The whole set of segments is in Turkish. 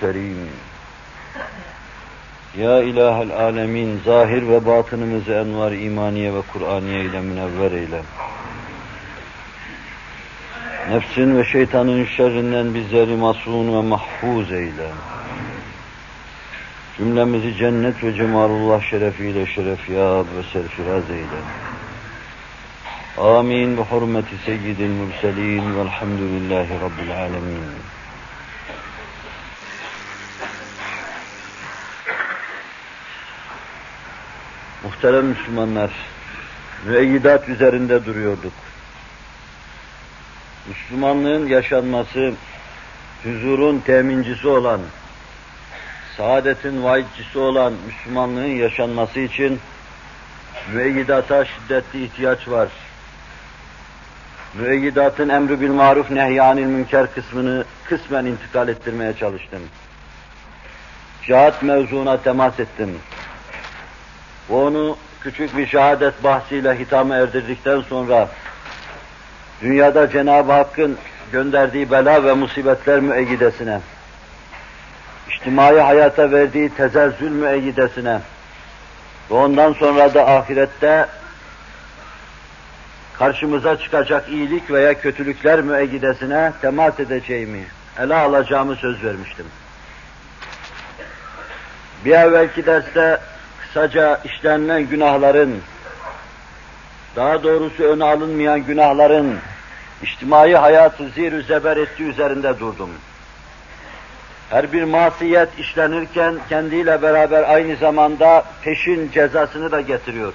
Kerim. Ya İlahel Alemin, zahir ve batınımızı envar imaniye ve Kur'aniye ile münevver eyle. Nefsin ve şeytanın şerrinden bizleri masum ve mahfuz eyle. Cümlemizi cennet ve cemalullah şerefiyle şerefyab ve serfiraz eyle. Amin. Bi hurmeti seyyidil mürselin velhamdülillahi rabbil alemin. Muhterem Müslümanlar, müeyyidat üzerinde duruyorduk. Müslümanlığın yaşanması, huzurun temincisi olan, saadetin vaidcisi olan Müslümanlığın yaşanması için müeyyidata şiddetli ihtiyaç var. Müeyyidatın emri bil maruf nehyanil münker kısmını kısmen intikal ettirmeye çalıştım. Cihat mevzuna temas ettim. Ve onu küçük bir şehadet bahsiyle hitama erdirdikten sonra dünyada Cenab-ı Hakk'ın gönderdiği bela ve musibetler müeyyidesine, içtimai hayata verdiği tezelzül müeyyidesine ve ondan sonra da ahirette karşımıza çıkacak iyilik veya kötülükler müeyyidesine temas edeceğimi, ele alacağımı söz vermiştim. Bir evvelki derste kısaca işlenilen günahların, daha doğrusu öne alınmayan günahların içtimai hayatı zir zeber ettiği üzerinde durdum. Her bir masiyet işlenirken kendiyle beraber aynı zamanda peşin cezasını da getiriyor.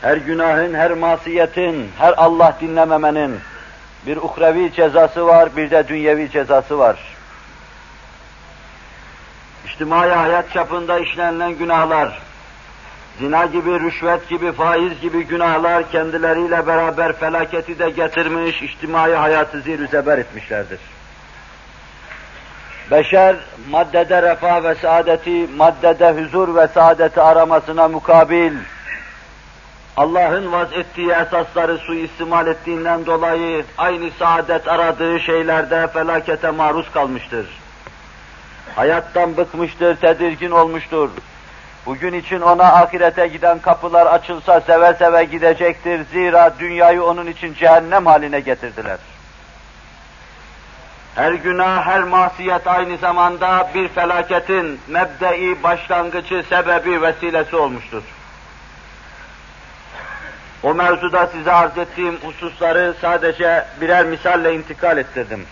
Her günahın, her masiyetin, her Allah dinlememenin bir uhrevi cezası var, bir de dünyevi cezası var. İçtimai hayat çapında işlenilen günahlar, zina gibi, rüşvet gibi, faiz gibi günahlar kendileriyle beraber felaketi de getirmiş, içtimai hayatı zir zeber etmişlerdir. Beşer maddede refah ve saadeti, maddede huzur ve saadeti aramasına mukabil, Allah'ın vaz ettiği esasları suistimal ettiğinden dolayı aynı saadet aradığı şeylerde felakete maruz kalmıştır. Hayattan bıkmıştır, tedirgin olmuştur. Bugün için ona ahirete giden kapılar açılsa seve seve gidecektir. Zira dünyayı onun için cehennem haline getirdiler. Her günah, her masiyet aynı zamanda bir felaketin mebdei, başlangıcı, sebebi, vesilesi olmuştur. O mevzuda size arz ettiğim hususları sadece birer misalle intikal ettirdim.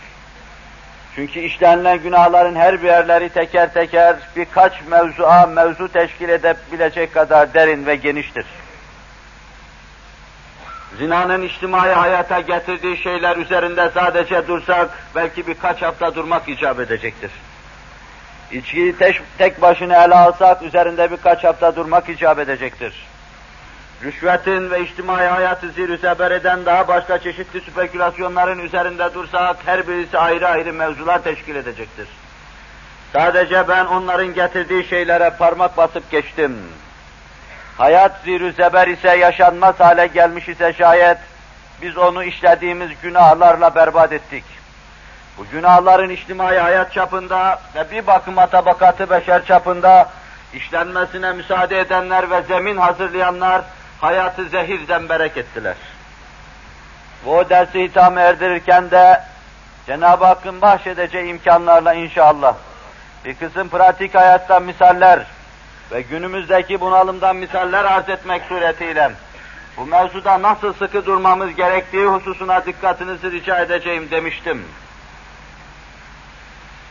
Çünkü işlenilen günahların her birerleri teker teker birkaç mevzua mevzu teşkil edebilecek kadar derin ve geniştir. Zinanın içtimai hayata getirdiği şeyler üzerinde sadece dursak belki birkaç hafta durmak icap edecektir. İçkiyi tek başına ele alsak üzerinde birkaç hafta durmak icap edecektir rüşvetin ve içtimai hayatı zir eden daha başka çeşitli spekülasyonların üzerinde dursak her birisi ayrı ayrı mevzular teşkil edecektir. Sadece ben onların getirdiği şeylere parmak basıp geçtim. Hayat zir zeber ise yaşanmaz hale gelmiş ise şayet biz onu işlediğimiz günahlarla berbat ettik. Bu günahların içtimai hayat çapında ve bir bakıma tabakatı beşer çapında işlenmesine müsaade edenler ve zemin hazırlayanlar hayatı zehir zemberek ettiler. Bu dersi hitame erdirirken de Cenab-ı Hakk'ın bahşedeceği imkanlarla inşallah bir kısım pratik hayattan misaller ve günümüzdeki bunalımdan misaller arz etmek suretiyle bu mevzuda nasıl sıkı durmamız gerektiği hususuna dikkatinizi rica edeceğim demiştim.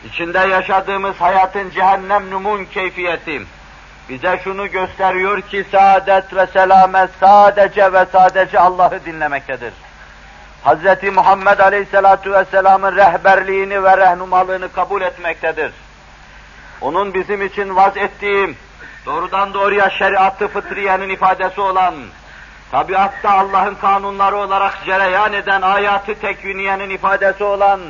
İçinde yaşadığımız hayatın cehennem numun keyfiyeti, bize şunu gösteriyor ki saadet ve selamet sadece ve sadece Allah'ı dinlemektedir. Hz. Muhammed Aleyhisselatu Vesselam'ın rehberliğini ve rehnumalığını kabul etmektedir. Onun bizim için vaz ettiği, doğrudan doğruya şeriatı fıtriyenin ifadesi olan, tabiatta Allah'ın kanunları olarak cereyan eden ayatı tekviniyenin ifadesi olan,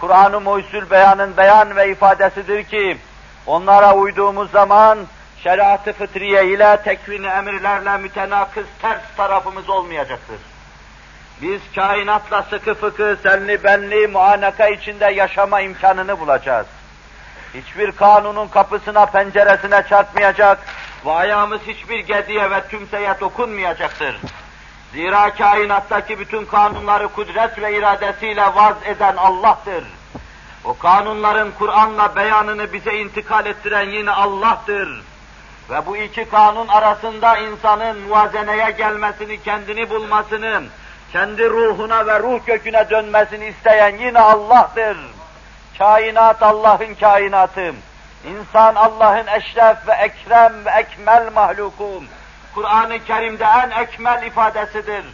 Kur'an-ı Muhyüzül Beyan'ın beyan ve ifadesidir ki, onlara uyduğumuz zaman şeriat-ı fıtriye ile tekvini emirlerle mütenakız ters tarafımız olmayacaktır. Biz kainatla sıkı fıkı, senli benli, muanaka içinde yaşama imkanını bulacağız. Hiçbir kanunun kapısına, penceresine çarpmayacak ve ayağımız hiçbir gediye ve tümseye dokunmayacaktır. Zira kainattaki bütün kanunları kudret ve iradesiyle vaz eden Allah'tır. O kanunların Kur'an'la beyanını bize intikal ettiren yine Allah'tır. Ve bu iki kanun arasında insanın muazeneye gelmesini, kendini bulmasını, kendi ruhuna ve ruh köküne dönmesini isteyen yine Allah'tır. Kainat Allah'ın kainatı. İnsan Allah'ın eşref ve ekrem ve ekmel mahlukum. Kur'an-ı Kerim'de en ekmel ifadesidir.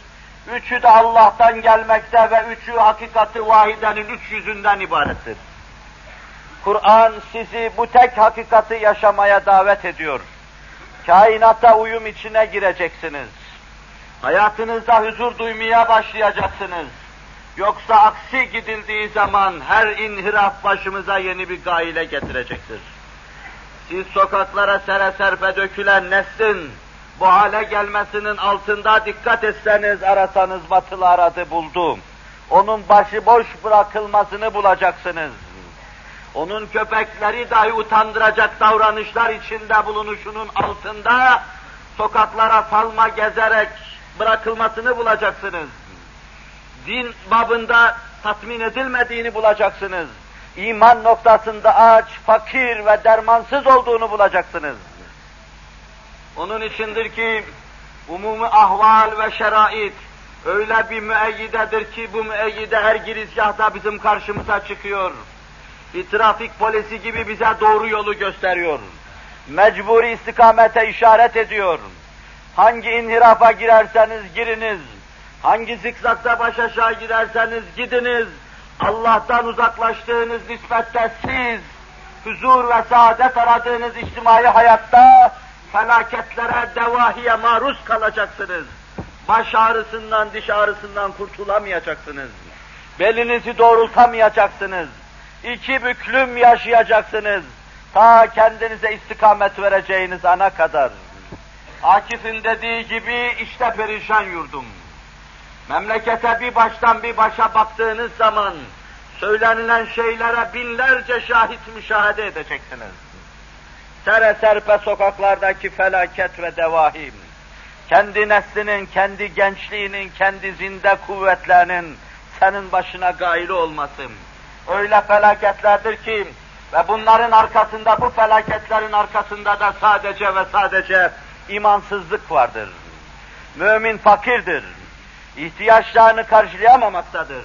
Üçü de Allah'tan gelmekte ve üçü hakikati vahidenin üç yüzünden ibarettir. Kur'an sizi bu tek hakikati yaşamaya davet ediyor. Kainata uyum içine gireceksiniz. Hayatınızda huzur duymaya başlayacaksınız. Yoksa aksi gidildiği zaman her inhiraf başımıza yeni bir gaile getirecektir. Siz sokaklara sere serpe dökülen neslin bu hale gelmesinin altında dikkat etseniz, arasanız batılı aradı buldu. Onun başıboş bırakılmasını bulacaksınız. Onun köpekleri dahi utandıracak davranışlar içinde bulunuşunun altında sokaklara salma gezerek bırakılmasını bulacaksınız. Din babında tatmin edilmediğini bulacaksınız. İman noktasında aç, fakir ve dermansız olduğunu bulacaksınız. Onun içindir ki umumi ahval ve şerait öyle bir müeyyidedir ki bu müeyyide her girizgahta bizim karşımıza çıkıyor. Bir trafik polisi gibi bize doğru yolu gösteriyor. Mecburi istikamete işaret ediyor. Hangi inhirafa girerseniz giriniz, hangi zikzakta baş aşağı giderseniz gidiniz, Allah'tan uzaklaştığınız nispette siz, huzur ve saadet aradığınız içtimai hayatta felaketlere, devahiye maruz kalacaksınız. Baş ağrısından, diş ağrısından kurtulamayacaksınız. Belinizi doğrultamayacaksınız. İki büklüm yaşayacaksınız. Ta kendinize istikamet vereceğiniz ana kadar. Akif'in dediği gibi işte perişan yurdum. Memlekete bir baştan bir başa baktığınız zaman söylenilen şeylere binlerce şahit müşahede edeceksiniz. Sere serpe sokaklardaki felaket ve devahim, kendi neslinin, kendi gençliğinin, kendi zinde kuvvetlerinin senin başına gaili olması, öyle felaketlerdir ki ve bunların arkasında, bu felaketlerin arkasında da sadece ve sadece imansızlık vardır. Mümin fakirdir. İhtiyaçlarını karşılayamamaktadır.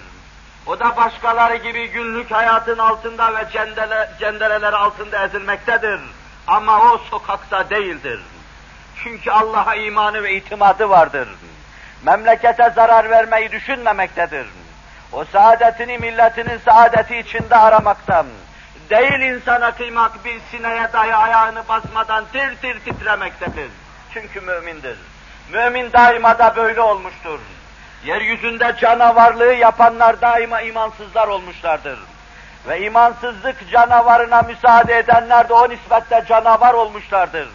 O da başkaları gibi günlük hayatın altında ve cendele, cendereler altında ezilmektedir. Ama o sokakta değildir. Çünkü Allah'a imanı ve itimadı vardır. Memlekete zarar vermeyi düşünmemektedir. O saadetini milletinin saadeti içinde aramaktan, değil insana kıymak bir sineye dahi ayağını basmadan tir tir titremektedir. Çünkü mümindir. Mümin daima da böyle olmuştur. Yeryüzünde canavarlığı yapanlar daima imansızlar olmuşlardır. Ve imansızlık canavarına müsaade edenler de o nispette canavar olmuşlardır.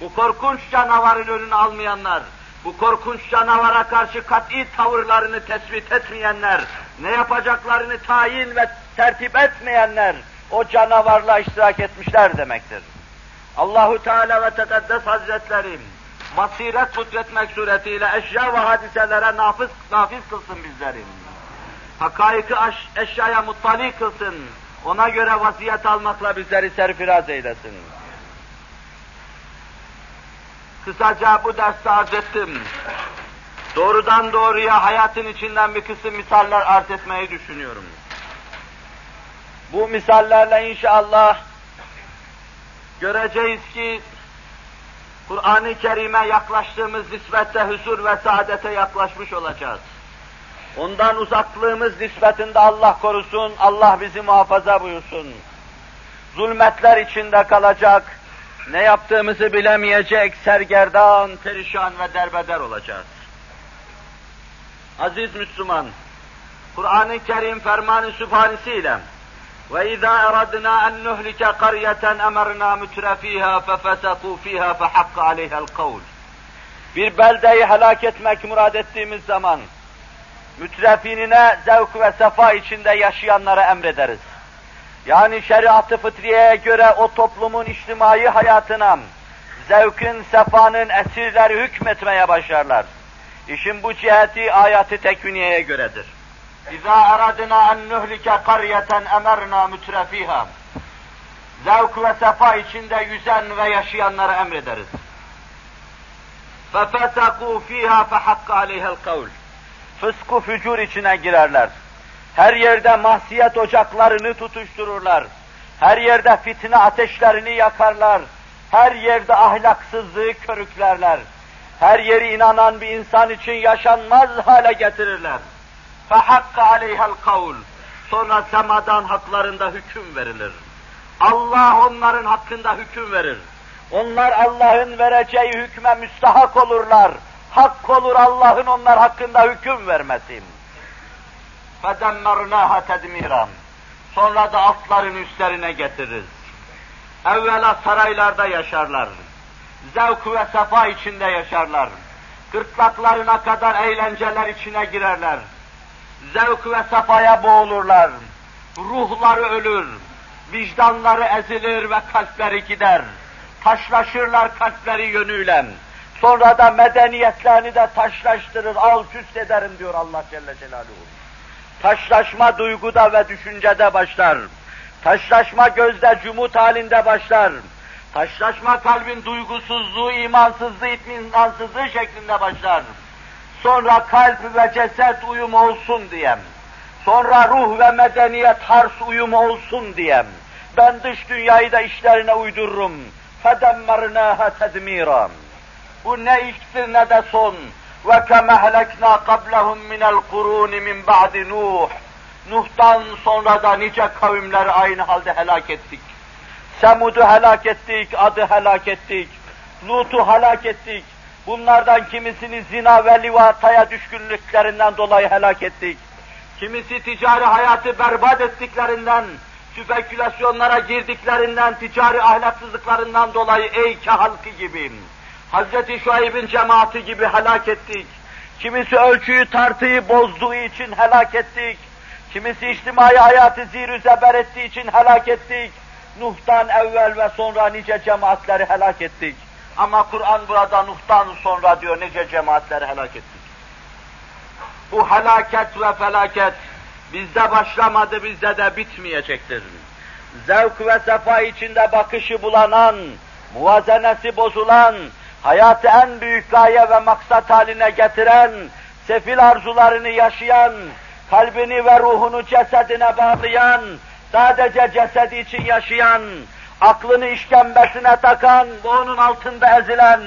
Bu korkunç canavarın önünü almayanlar, bu korkunç canavara karşı kat'i tavırlarını tespit etmeyenler, ne yapacaklarını tayin ve tertip etmeyenler, o canavarla iştirak etmişler demektir. Allahu Teala ve Tekaddes Hazretleri basiret kudretmek suretiyle eşya ve hadiselere nafiz, nafiz kılsın bizleri. Hakaiki eşyaya muttali kılsın. Ona göre vaziyet almakla bizleri serfiraz eylesin. Kısaca bu derste arz ettim. Doğrudan doğruya hayatın içinden bir kısım misaller arz etmeyi düşünüyorum. Bu misallerle inşallah göreceğiz ki Kur'an-ı Kerim'e yaklaştığımız nispette huzur ve saadete yaklaşmış olacağız. Ondan uzaklığımız nispetinde Allah korusun, Allah bizi muhafaza buyursun. Zulmetler içinde kalacak, ne yaptığımızı bilemeyecek, sergerdan, perişan ve derbeder olacağız. Aziz Müslüman, Kur'an-ı Kerim fermanı sübhanesiyle ve izâ eradnâ en nuhlike qaryeten emernâ mütrefîhâ fefesekû fîhâ fehakka aleyhel kavl. Bir beldeyi helak etmek murad ettiğimiz zaman, mütrefinine zevk ve sefa içinde yaşayanlara emrederiz. Yani şeriatı fıtriyeye göre o toplumun içtimai hayatına, zevkin, sefanın esirleri hükmetmeye başlarlar. İşin bu ciheti ayatı tekviniyeye göredir. İza aradna en nuhlike qaryeten emerna mütrefiha. Zevk ve sefa içinde yüzen ve yaşayanlara emrederiz. فَفَسَقُوا ف۪يهَا فَحَقَّ عَلَيْهَا الْقَوْلِ Fısku fücur içine girerler. Her yerde mahsiyet ocaklarını tutuştururlar. Her yerde fitne ateşlerini yakarlar. Her yerde ahlaksızlığı körüklerler. Her yeri inanan bir insan için yaşanmaz hale getirirler. فَحَقَّ عَلَيْهَا الْقَوْلِ Sonra semadan haklarında hüküm verilir. Allah onların hakkında hüküm verir. Onlar Allah'ın vereceği hükme müstahak olurlar. Hak olur Allah'ın onlar hakkında hüküm vermesi. فَدَمَّرْنَاهَا تَدْمِيرًا Sonra da altların üstlerine getiririz. Evvela saraylarda yaşarlar. Zevk ve sefa içinde yaşarlar. Gırtlaklarına kadar eğlenceler içine girerler. Zevk ve sefaya boğulurlar. Ruhları ölür. Vicdanları ezilir ve kalpleri gider. Taşlaşırlar kalpleri yönüyle. Sonra da medeniyetlerini de taşlaştırır, alt üst ederim diyor Allah Celle Celaluhu. Taşlaşma duyguda ve düşüncede başlar. Taşlaşma gözde cumut halinde başlar. Taşlaşma kalbin duygusuzluğu, imansızlığı, itminansızlığı şeklinde başlar. Sonra kalp ve ceset uyum olsun diyem. Sonra ruh ve medeniyet hars uyum olsun diyem. Ben dış dünyayı da işlerine uydururum. فَدَمَّرْنَاهَا تَدْمِيرًا Bu ne ilktir ne de son. وَكَمَ هَلَكْنَا قَبْلَهُمْ مِنَ الْقُرُونِ مِنْ بَعْدِ نُوحٍ Nuh'tan sonra da nice kavimleri aynı halde helak ettik. Semud'u helak ettik, Ad'ı helak ettik. Lut'u helak ettik. Bunlardan kimisini zina ve livataya düşkünlüklerinden dolayı helak ettik. Kimisi ticari hayatı berbat ettiklerinden, spekülasyonlara girdiklerinden, ticari ahlaksızlıklarından dolayı Eyke halkı gibi, Hz. Şuayb'in cemaati gibi helak ettik. Kimisi ölçüyü tartıyı bozduğu için helak ettik. Kimisi içtimai hayatı zir zeber ettiği için helak ettik. Nuh'tan evvel ve sonra nice cemaatleri helak ettik. Ama Kur'an burada Nuh'tan sonra diyor nice cemaatleri helak ettik. Bu helaket ve felaket bizde başlamadı, bizde de bitmeyecektir. Zevk ve sefa içinde bakışı bulanan, muvazenesi bozulan, hayatı en büyük gaye ve maksat haline getiren, sefil arzularını yaşayan, kalbini ve ruhunu cesedine bağlayan, sadece cesedi için yaşayan, aklını işkembesine takan, onun altında ezilen,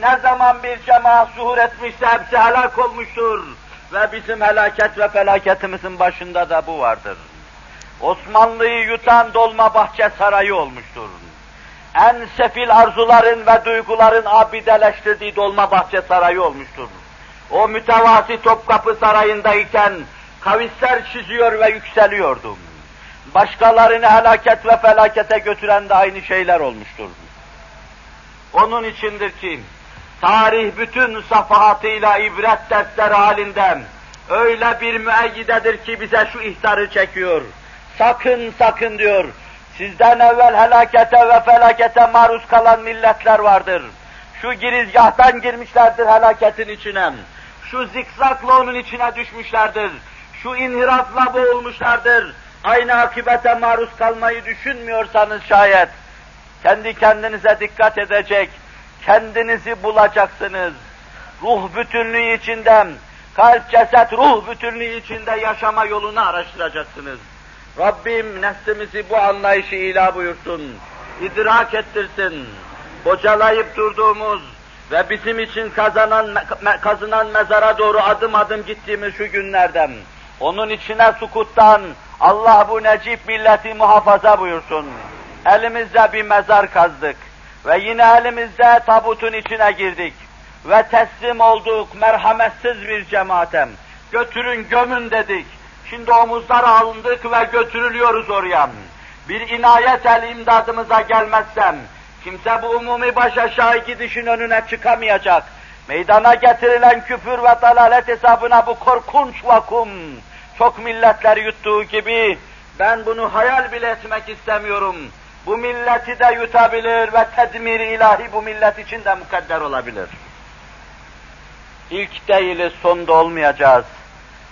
ne zaman bir cemaat zuhur etmişse hepsi helak olmuştur. Ve bizim helaket ve felaketimizin başında da bu vardır. Osmanlı'yı yutan dolma bahçe sarayı olmuştur. En sefil arzuların ve duyguların abideleştirdiği dolma bahçe sarayı olmuştur. O mütevasi Topkapı Sarayı'ndayken kavisler çiziyor ve yükseliyordum. Başkalarını helaket ve felakete götüren de aynı şeyler olmuştur. Onun içindir ki, tarih bütün safahatıyla ibret dersleri halinde öyle bir müeyyidedir ki bize şu ihtarı çekiyor. Sakın sakın diyor, sizden evvel helakete ve felakete maruz kalan milletler vardır. Şu girizgahtan girmişlerdir helaketin içine. Şu zikzakla onun içine düşmüşlerdir. Şu inhirafla boğulmuşlardır aynı akibete maruz kalmayı düşünmüyorsanız şayet, kendi kendinize dikkat edecek, kendinizi bulacaksınız. Ruh bütünlüğü içinde, kalp, ceset, ruh bütünlüğü içinde yaşama yolunu araştıracaksınız. Rabbim neslimizi bu anlayışı ilah buyursun, idrak ettirsin. Bocalayıp durduğumuz ve bizim için kazanan, kazınan mezara doğru adım adım gittiğimiz şu günlerden, onun içine sukuttan, Allah bu necip milleti muhafaza buyursun. Elimizde bir mezar kazdık ve yine elimizde tabutun içine girdik ve teslim olduk merhametsiz bir cemaatem. Götürün gömün dedik. Şimdi omuzlara alındık ve götürülüyoruz oraya. Bir inayet el imdadımıza gelmezsem, kimse bu umumi baş aşağı gidişin önüne çıkamayacak. meydana getirilen küfür ve dalalet hesabına bu korkunç vakum, çok milletler yuttuğu gibi, ben bunu hayal bile etmek istemiyorum. Bu milleti de yutabilir ve tedmir ilahi bu millet için de mukadder olabilir. İlk değiliz, sonda olmayacağız.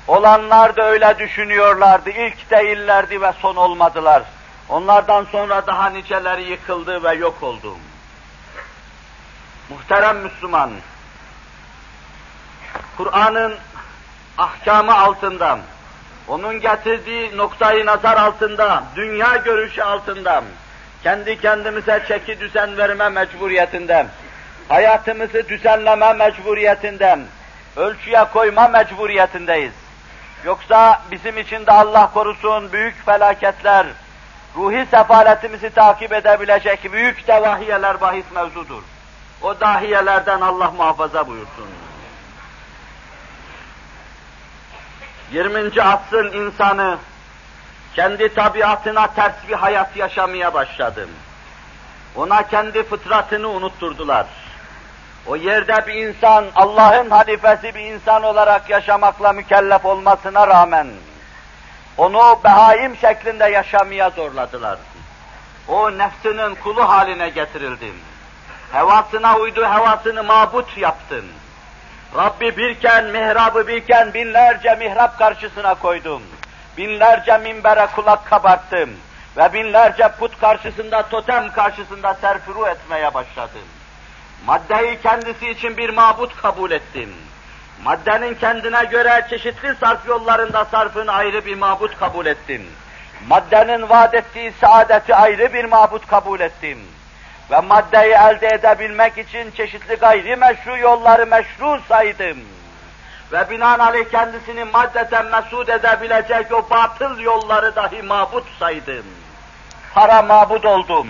Olanlar da öyle düşünüyorlardı. İlk değillerdi ve son olmadılar. Onlardan sonra daha niceleri yıkıldı ve yok oldu. Muhterem Müslüman, Kur'an'ın ahkamı altında, onun getirdiği noktayı nazar altında, dünya görüşü altında, kendi kendimize çeki düzen verme mecburiyetinden, hayatımızı düzenleme mecburiyetinden, ölçüye koyma mecburiyetindeyiz. Yoksa bizim için de Allah korusun büyük felaketler, ruhi sefaletimizi takip edebilecek büyük devahiyeler bahis mevzudur. O dahiyelerden Allah muhafaza buyursun. 20. asrın insanı kendi tabiatına ters bir hayat yaşamaya başladı. Ona kendi fıtratını unutturdular. O yerde bir insan, Allah'ın halifesi bir insan olarak yaşamakla mükellef olmasına rağmen, onu behaim şeklinde yaşamaya zorladılar. O nefsinin kulu haline getirildi. Hevasına uydu, hevasını mabut yaptın. Rabbi birken, mihrabı birken binlerce mihrap karşısına koydum. Binlerce minbere kulak kabarttım. Ve binlerce put karşısında, totem karşısında serfuru etmeye başladım. Maddeyi kendisi için bir mabut kabul ettim. Maddenin kendine göre çeşitli sarf yollarında sarfın ayrı bir mabut kabul ettim. Maddenin vaat ettiği saadeti ayrı bir mabut kabul ettim. Ve maddeyi elde edebilmek için çeşitli gayri meşru yolları meşru saydım. Ve binaenaleyh kendisini maddeten mesud edebilecek o batıl yolları dahi mabut saydım. Para mabut oldum,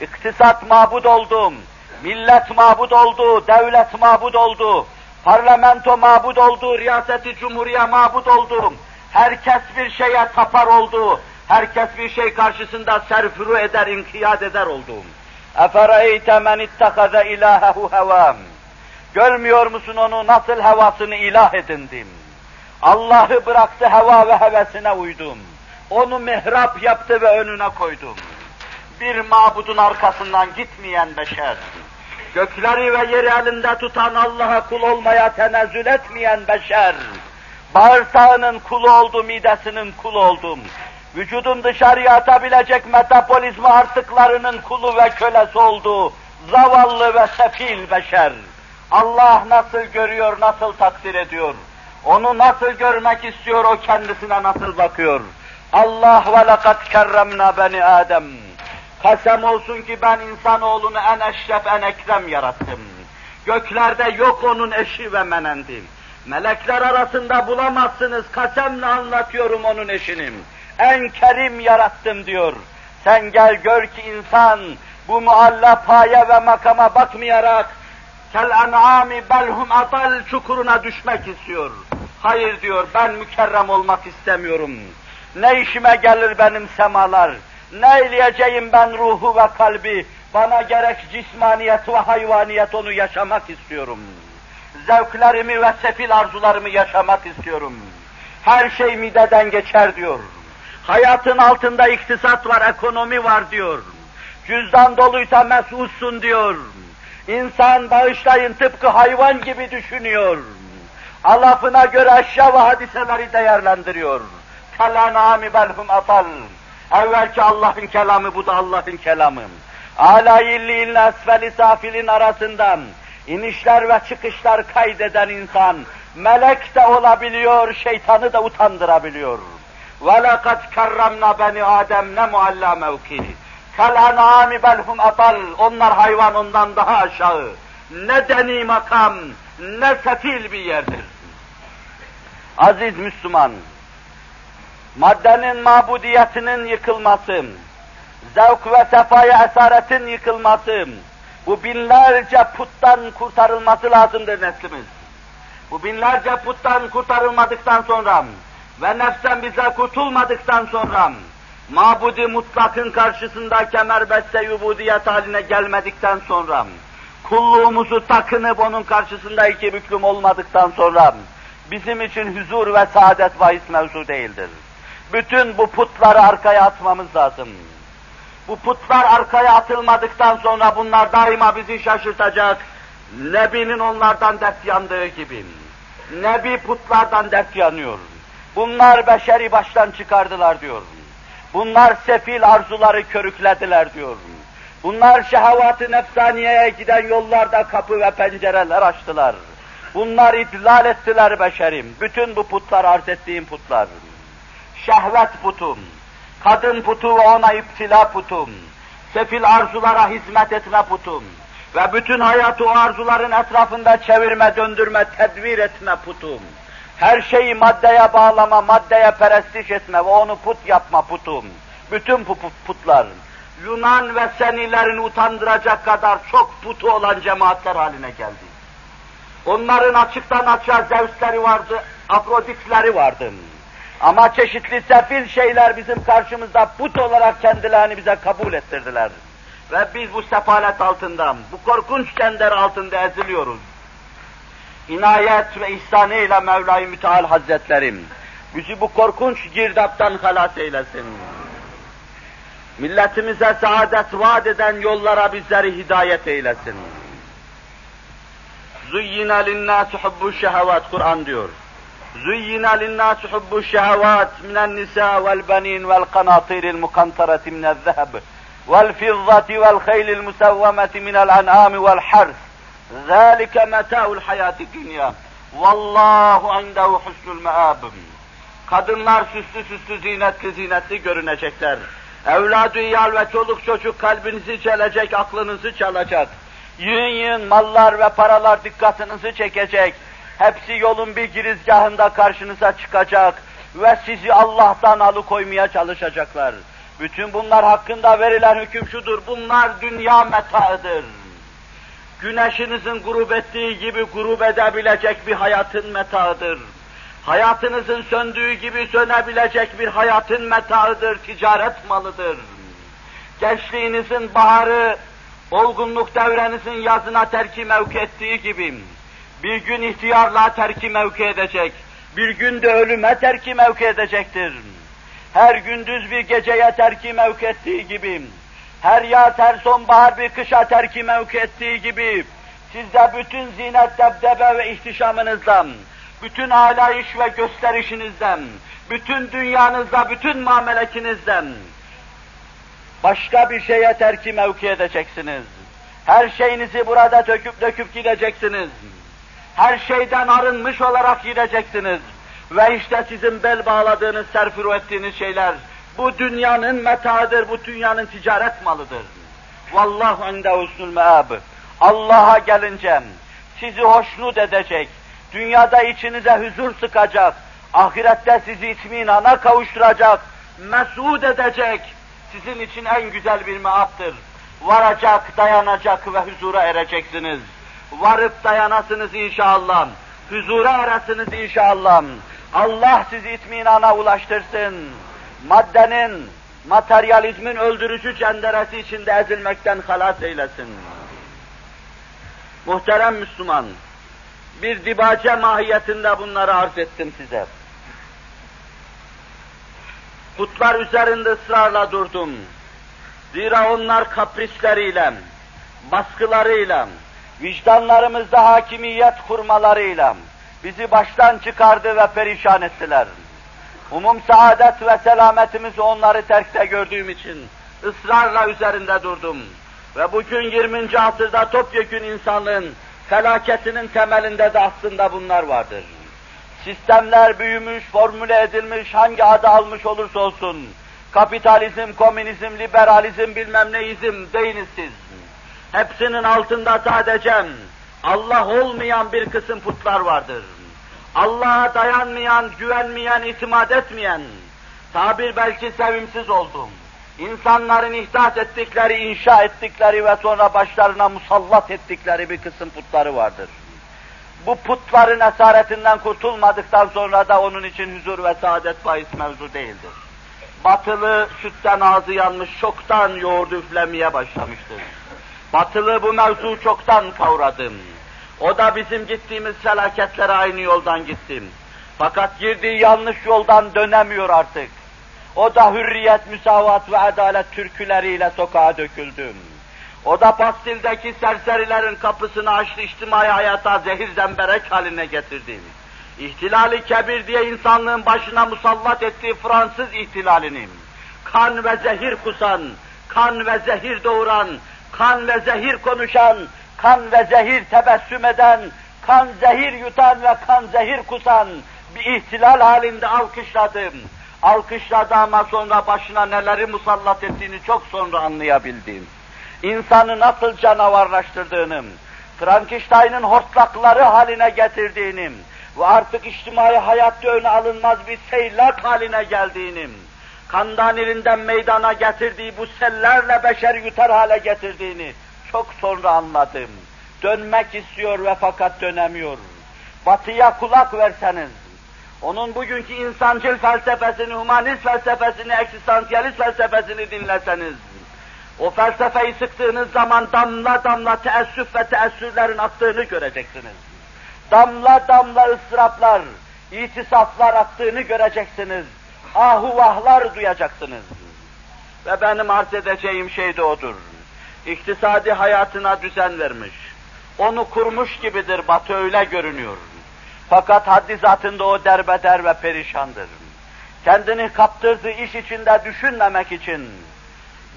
iktisat mabut oldum, millet mabut oldu, devlet mabut oldu, parlamento mabut oldu, riyaseti cumhuriye mabut oldu. Herkes bir şeye tapar oldu, herkes bir şey karşısında serfuru eder, inkiyat eder oldum. Efereyte men ittekaze ilahehu hevam. Görmüyor musun onu nasıl hevasını ilah edindim? Allah'ı bıraktı heva ve hevesine uydum. Onu mihrap yaptı ve önüne koydum. Bir mabudun arkasından gitmeyen beşer. Gökleri ve yeri elinde tutan Allah'a kul olmaya tenezzül etmeyen beşer. Bağırsağının kulu oldu, midesinin kulu oldum. Vücudun dışarıya atabilecek metabolizma artıklarının kulu ve kölesi oldu. Zavallı ve sefil beşer. Allah nasıl görüyor, nasıl takdir ediyor? Onu nasıl görmek istiyor, o kendisine nasıl bakıyor? Allah ve lekad kerremna beni Adem. Kasem olsun ki ben insanoğlunu en eşref, en ekrem yarattım. Göklerde yok onun eşi ve menendi. Melekler arasında bulamazsınız, kasemle anlatıyorum onun eşini. En kerim yarattım diyor. Sen gel gör ki insan bu mualla paye ve makama bakmayarak kel en'ami belhum atal çukuruna düşmek istiyor. Hayır diyor ben mükerrem olmak istemiyorum. Ne işime gelir benim semalar? Ne eyleyeceğim ben ruhu ve kalbi? Bana gerek cismaniyet ve hayvaniyet onu yaşamak istiyorum. Zevklerimi ve sefil arzularımı yaşamak istiyorum. Her şey mideden geçer diyor. Hayatın altında iktisat var, ekonomi var diyor. Cüzdan doluysa mesulsun diyor. İnsan bağışlayın tıpkı hayvan gibi düşünüyor. Alafına göre eşya ve hadiseleri değerlendiriyor. Kelanami belhum atal. Evvelki Allah'ın kelamı, bu da Allah'ın kelamı. Ala illiğinle esfeli safilin arasından inişler ve çıkışlar kaydeden insan, melek de olabiliyor, şeytanı da utandırabiliyor. وَلَقَدْ كَرَّمْنَا beni Adem ne mualla mevki. Kel en'ami belhum atal. Onlar hayvan ondan daha aşağı. Ne deni makam, ne sefil bir yerdir. Aziz Müslüman, maddenin mabudiyetinin yıkılması, zevk ve sefaya esaretin yıkılması, bu binlerce puttan kurtarılması lazımdır neslimiz. Bu binlerce puttan kurtarılmadıktan sonra ve nefsen bize kurtulmadıktan sonra mabudi mutlakın karşısında kemerbeste yubudiyet haline gelmedikten sonra kulluğumuzu takınıp onun karşısında iki büklüm olmadıktan sonra bizim için huzur ve saadet bahis mevzu değildir. Bütün bu putları arkaya atmamız lazım. Bu putlar arkaya atılmadıktan sonra bunlar daima bizi şaşırtacak. Nebi'nin onlardan dert yandığı gibi. Nebi putlardan dert yanıyor. Bunlar beşeri baştan çıkardılar diyor. Bunlar sefil arzuları körüklediler diyor. Bunlar şehavat-ı nefsaniyeye giden yollarda kapı ve pencereler açtılar. Bunlar idlal ettiler beşerim. Bütün bu putlar arz ettiğim putlar. Şehvet putum, kadın putu ve ona iptila putum, sefil arzulara hizmet etme putum ve bütün hayatı o arzuların etrafında çevirme, döndürme, tedbir etme putum. Her şeyi maddeye bağlama, maddeye perestiş etme ve onu put yapma putum. Bütün bu putlar, Yunan ve Senilerin utandıracak kadar çok putu olan cemaatler haline geldi. Onların açıktan açığa Zeus'leri vardı, Afroditleri vardı. Ama çeşitli sefil şeyler bizim karşımızda put olarak kendilerini bize kabul ettirdiler. Ve biz bu sefalet altında, bu korkunç kender altında eziliyoruz İnayet ve ihsanıyla Mevla-i Müteal Hazretlerim, bizi bu korkunç girdaptan halas eylesin. Milletimize saadet vaat eden yollara bizleri hidayet eylesin. Zuyyina linnâsi hubbu şehevat, Kur'an diyor. زين للناس حب الشهوات من النساء والبنين والقناطير المقنطرة من الذهب والفضة والخيل المسومة من الأنعام والحرث ذلك متاع الحياة الدنيا Vallahu indehu husnul meab. Kadınlar süslü süslü zinetli zinetli görünecekler. Evladı iyal ve çoluk çocuk kalbinizi çelecek, aklınızı çalacak. Yığın yığın mallar ve paralar dikkatinizi çekecek. Hepsi yolun bir girizgahında karşınıza çıkacak ve sizi Allah'tan alıkoymaya çalışacaklar. Bütün bunlar hakkında verilen hüküm şudur, bunlar dünya metaıdır. Güneşinizin grup ettiği gibi grup edebilecek bir hayatın metaıdır. Hayatınızın söndüğü gibi sönebilecek bir hayatın metaıdır, ticaret malıdır. Gençliğinizin baharı, olgunluk devrenizin yazına terki mevki ettiği gibi, bir gün ihtiyarlığa terki mevki edecek, bir gün de ölüme terki mevki edecektir. Her gündüz bir geceye terki mevki ettiği gibi, her yaz her sonbahar bir kışa terki mevki ettiği gibi, siz de bütün zinet, debdebe ve ihtişamınızdan, bütün alayış ve gösterişinizden, bütün dünyanızda, bütün mamelekinizden, başka bir şeye terki mevki edeceksiniz. Her şeyinizi burada döküp döküp gideceksiniz her şeyden arınmış olarak gideceksiniz. Ve işte sizin bel bağladığınız, serfuru ettiğiniz şeyler, bu dünyanın metaıdır, bu dünyanın ticaret malıdır. Vallahu inde husnul meab. Allah'a gelince sizi hoşnut edecek, dünyada içinize huzur sıkacak, ahirette sizi itminana kavuşturacak, mesud edecek, sizin için en güzel bir meaptır. Varacak, dayanacak ve huzura ereceksiniz varıp dayanasınız inşallah. Huzura erasınız inşallah. Allah sizi itminana ulaştırsın. Maddenin, materyalizmin öldürücü cenderesi içinde ezilmekten halas eylesin. Muhterem Müslüman, bir dibace mahiyetinde bunları arz ettim size. Putlar üzerinde ısrarla durdum. Zira onlar kaprisleriyle, baskılarıyla, vicdanlarımızda hakimiyet kurmalarıyla bizi baştan çıkardı ve perişan ettiler. Umum saadet ve selametimizi onları terkte gördüğüm için ısrarla üzerinde durdum. Ve bugün 20. asırda topyekün insanlığın felaketinin temelinde de aslında bunlar vardır. Sistemler büyümüş, formüle edilmiş, hangi adı almış olursa olsun, kapitalizm, komünizm, liberalizm, bilmem neizm deyiniz siz Hepsinin altında sadece Allah olmayan bir kısım putlar vardır. Allah'a dayanmayan, güvenmeyen, itimat etmeyen, tabir belki sevimsiz oldum. İnsanların ihdas ettikleri, inşa ettikleri ve sonra başlarına musallat ettikleri bir kısım putları vardır. Bu putların esaretinden kurtulmadıktan sonra da onun için huzur ve saadet bahis mevzu değildir. Batılı sütten ağzı yanmış, çoktan yoğurdu üflemeye başlamıştır Batılı bu mevzu çoktan kavradım. O da bizim gittiğimiz felaketlere aynı yoldan gittim. Fakat girdiği yanlış yoldan dönemiyor artık. O da hürriyet, müsavat ve adalet türküleriyle sokağa döküldüm. O da pastildeki serserilerin kapısını açtı, içtimai hayata zehir zemberek haline getirdi. İhtilali kebir diye insanlığın başına musallat ettiği Fransız ihtilalini, kan ve zehir kusan, kan ve zehir doğuran, kan ve zehir konuşan, kan ve zehir tebessüm eden, kan zehir yutan ve kan zehir kusan bir ihtilal halinde alkışladım. Alkışladı ama sonra başına neleri musallat ettiğini çok sonra anlayabildim. İnsanı nasıl canavarlaştırdığını, Frankenstein'ın hortlakları haline getirdiğini ve artık içtimai hayatta öne alınmaz bir seylak haline geldiğini, Kandanirinden meydana getirdiği bu sellerle beşer yutar hale getirdiğini çok sonra anladım. Dönmek istiyor ve fakat dönemiyor. Batıya kulak verseniz, onun bugünkü insancıl felsefesini, humanist felsefesini, eksistansiyalist felsefesini dinleseniz, o felsefeyi sıktığınız zaman damla damla teessüf ve teessürlerin attığını göreceksiniz. Damla damla ıstıraplar, itisaflar attığını göreceksiniz. Ahuvahlar duyacaksınız. Ve benim arz edeceğim şey de odur. İktisadi hayatına düzen vermiş. Onu kurmuş gibidir, batı öyle görünüyor. Fakat haddi zatında o derbeder ve perişandır. Kendini kaptırdığı iş içinde düşünmemek için,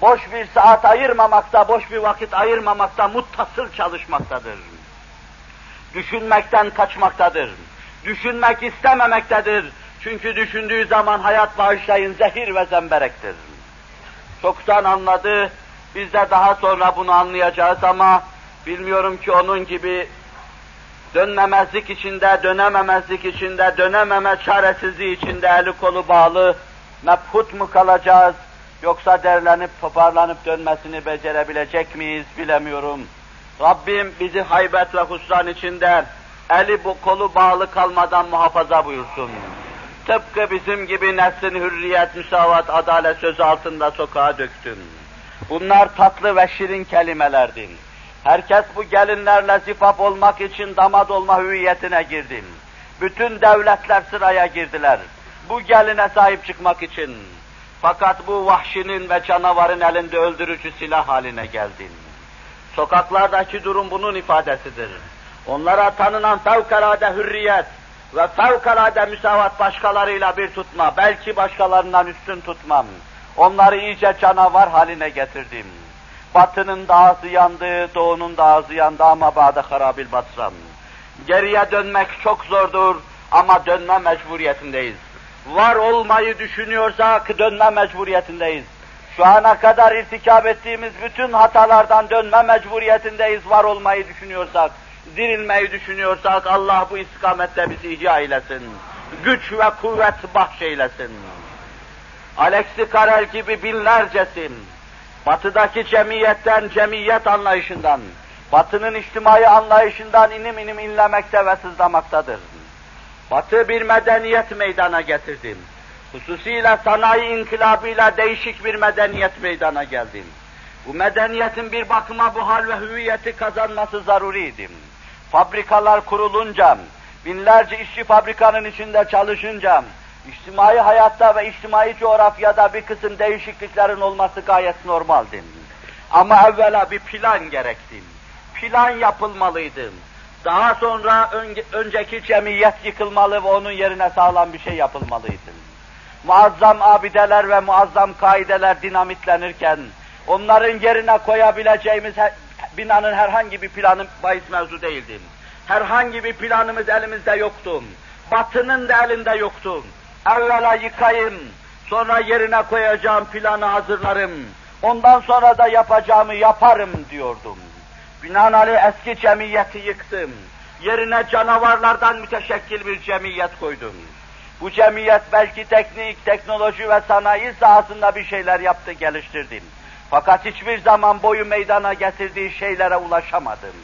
boş bir saat ayırmamakta, boş bir vakit ayırmamakta muttasıl çalışmaktadır. Düşünmekten kaçmaktadır. Düşünmek istememektedir. Çünkü düşündüğü zaman hayat bağışlayın zehir ve zemberektir. Çoktan anladı, biz de daha sonra bunu anlayacağız ama bilmiyorum ki onun gibi dönmemezlik içinde, dönememezlik içinde, dönememe çaresizliği içinde eli kolu bağlı, mebhut mu kalacağız, yoksa derlenip toparlanıp dönmesini becerebilecek miyiz bilemiyorum. Rabbim bizi haybet ve husran içinde eli bu kolu bağlı kalmadan muhafaza buyursun. Tıpkı bizim gibi neslin hürriyet, müsavat, adalet sözü altında sokağa döktüm. Bunlar tatlı ve şirin kelimelerdi. Herkes bu gelinlerle zifaf olmak için damat olma hüviyetine girdi. Bütün devletler sıraya girdiler. Bu geline sahip çıkmak için. Fakat bu vahşinin ve canavarın elinde öldürücü silah haline geldi. Sokaklardaki durum bunun ifadesidir. Onlara tanınan fevkalade hürriyet ve fevkalade müsavat başkalarıyla bir tutma, belki başkalarından üstün tutmam. Onları iyice canavar haline getirdim. Batının da ağzı yandı, doğunun da ağzı yandı ama ba'de harabil basram. Geriye dönmek çok zordur ama dönme mecburiyetindeyiz. Var olmayı düşünüyorsak dönme mecburiyetindeyiz. Şu ana kadar irtikap ettiğimiz bütün hatalardan dönme mecburiyetindeyiz var olmayı düşünüyorsak. Dirilmeyi düşünüyorsak Allah bu istikamette bizi ihya eylesin. Güç ve kuvvet bahşeylesin. Alexi Karel gibi binlercesi, batıdaki cemiyetten, cemiyet anlayışından, batının içtimai anlayışından inim inim inlemekte ve sızlamaktadır. Batı bir medeniyet meydana getirdim. Hususiyle sanayi inkılabıyla değişik bir medeniyet meydana geldim. Bu medeniyetin bir bakıma bu hal ve hüviyeti kazanması zaruriydi. Fabrikalar kurulunca, binlerce işçi fabrikanın içinde çalışınca, İçtimai hayatta ve içtimai coğrafyada bir kısım değişikliklerin olması gayet normaldi. Ama evvela bir plan gerekti. Plan yapılmalıydı. Daha sonra ön, önceki cemiyet yıkılmalı ve onun yerine sağlam bir şey yapılmalıydı. Muazzam abideler ve muazzam kaideler dinamitlenirken, onların yerine koyabileceğimiz binanın herhangi bir planı bahis mevzu değildi. Herhangi bir planımız elimizde yoktu. Batının da elinde yoktu. Evvela yıkayım, sonra yerine koyacağım planı hazırlarım. Ondan sonra da yapacağımı yaparım diyordum. Binaenaleyh eski cemiyeti yıktım. Yerine canavarlardan müteşekkil bir cemiyet koydum. Bu cemiyet belki teknik, teknoloji ve sanayi sahasında bir şeyler yaptı, geliştirdim. Fakat hiçbir zaman boyu meydana getirdiği şeylere ulaşamadım.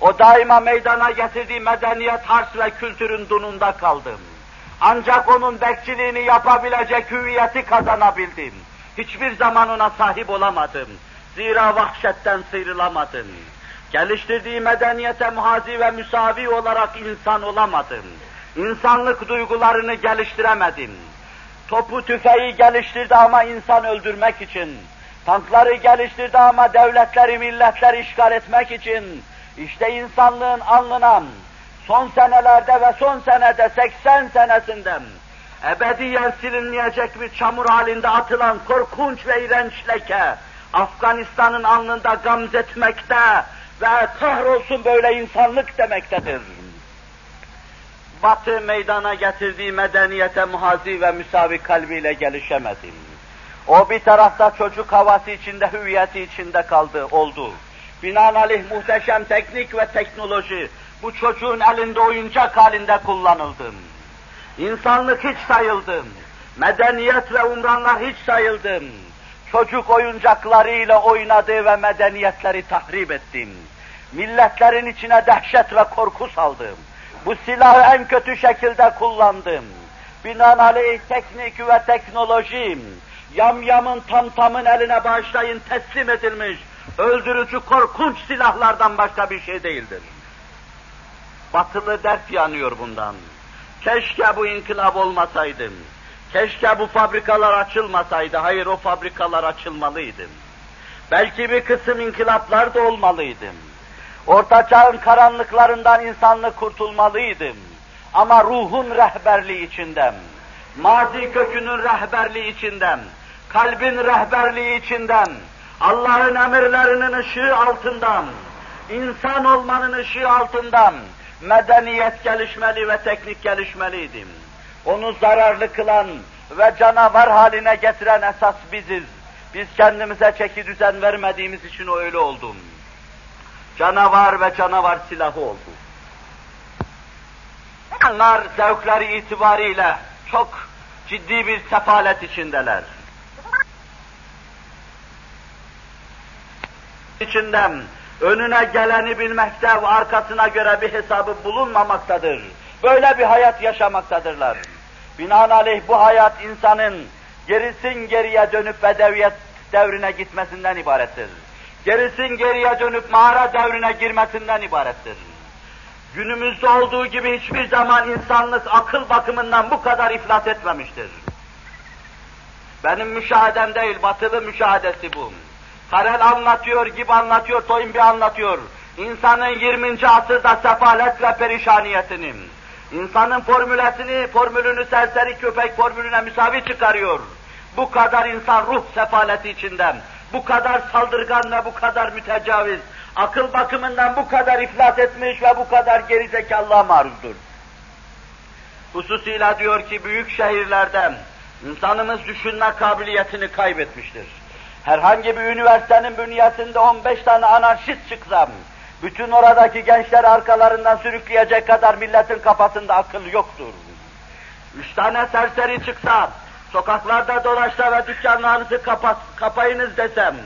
O daima meydana getirdiği medeniyet, hars ve kültürün dununda kaldım. Ancak onun bekçiliğini yapabilecek hüviyeti kazanabildim. Hiçbir zaman ona sahip olamadım. Zira vahşetten sıyrılamadın. Geliştirdiği medeniyete muhazi ve müsavi olarak insan olamadın. İnsanlık duygularını geliştiremedin. Topu tüfeği geliştirdi ama insan öldürmek için. Tankları geliştirdi ama devletleri, milletleri işgal etmek için. İşte insanlığın alnına son senelerde ve son senede 80 senesinden ebediyen silinmeyecek bir çamur halinde atılan korkunç ve iğrenç leke, Afganistan'ın alnında gamzetmekte ve kahrolsun böyle insanlık demektedir. Batı meydana getirdiği medeniyete muhazi ve müsavi kalbiyle gelişemedi. O bir tarafta çocuk havası içinde, hüviyeti içinde kaldı, oldu. Binaenaleyh muhteşem teknik ve teknoloji bu çocuğun elinde oyuncak halinde kullanıldı. İnsanlık hiç sayıldı. Medeniyet ve umranlar hiç sayıldı. Çocuk oyuncaklarıyla oynadı ve medeniyetleri tahrip ettim. Milletlerin içine dehşet ve korku saldım. Bu silahı en kötü şekilde kullandım. Binaenaleyh teknik ve teknolojim, yamyamın tamtamın eline bağışlayın teslim edilmiş, öldürücü korkunç silahlardan başka bir şey değildir. Batılı dert yanıyor bundan. Keşke bu inkılap olmasaydım. Keşke bu fabrikalar açılmasaydı. Hayır o fabrikalar açılmalıydı. Belki bir kısım inkılaplar da olmalıydı. Orta çağın karanlıklarından insanlık kurtulmalıydım. Ama ruhun rehberliği içinden, mazi kökünün rehberliği içinden, kalbin rehberliği içinden, Allah'ın emirlerinin ışığı altından, insan olmanın ışığı altından medeniyet gelişmeli ve teknik gelişmeliydim. Onu zararlı kılan ve canavar haline getiren esas biziz. Biz kendimize çeki düzen vermediğimiz için öyle oldum. Canavar ve canavar silahı oldu. Onlar zevkleri itibariyle çok ciddi bir sefalet içindeler. içinden önüne geleni bilmekte ve arkasına göre bir hesabı bulunmamaktadır. Böyle bir hayat yaşamaktadırlar. Binaenaleyh bu hayat insanın gerisin geriye dönüp bedeviyet devrine gitmesinden ibarettir. Gerisin geriye dönüp mağara devrine girmesinden ibarettir. Günümüzde olduğu gibi hiçbir zaman insanlık akıl bakımından bu kadar iflas etmemiştir. Benim müşahedem değil, batılı müşahedesi bu. Karel anlatıyor, gibi anlatıyor, Toynbee anlatıyor. İnsanın 20. asırda sefalet ve perişaniyetini, insanın formülesini, formülünü serseri köpek formülüne müsavi çıkarıyor. Bu kadar insan ruh sefaleti içinden, bu kadar saldırgan ve bu kadar mütecaviz, akıl bakımından bu kadar iflas etmiş ve bu kadar gerizekallığa maruzdur. Hususuyla diyor ki büyük şehirlerden insanımız düşünme kabiliyetini kaybetmiştir herhangi bir üniversitenin bünyesinde 15 tane anarşist çıksam, bütün oradaki gençler arkalarından sürükleyecek kadar milletin kafasında akıl yoktur. Üç tane serseri çıksa, sokaklarda dolaşsa ve dükkanlarınızı kapat, kapayınız desem,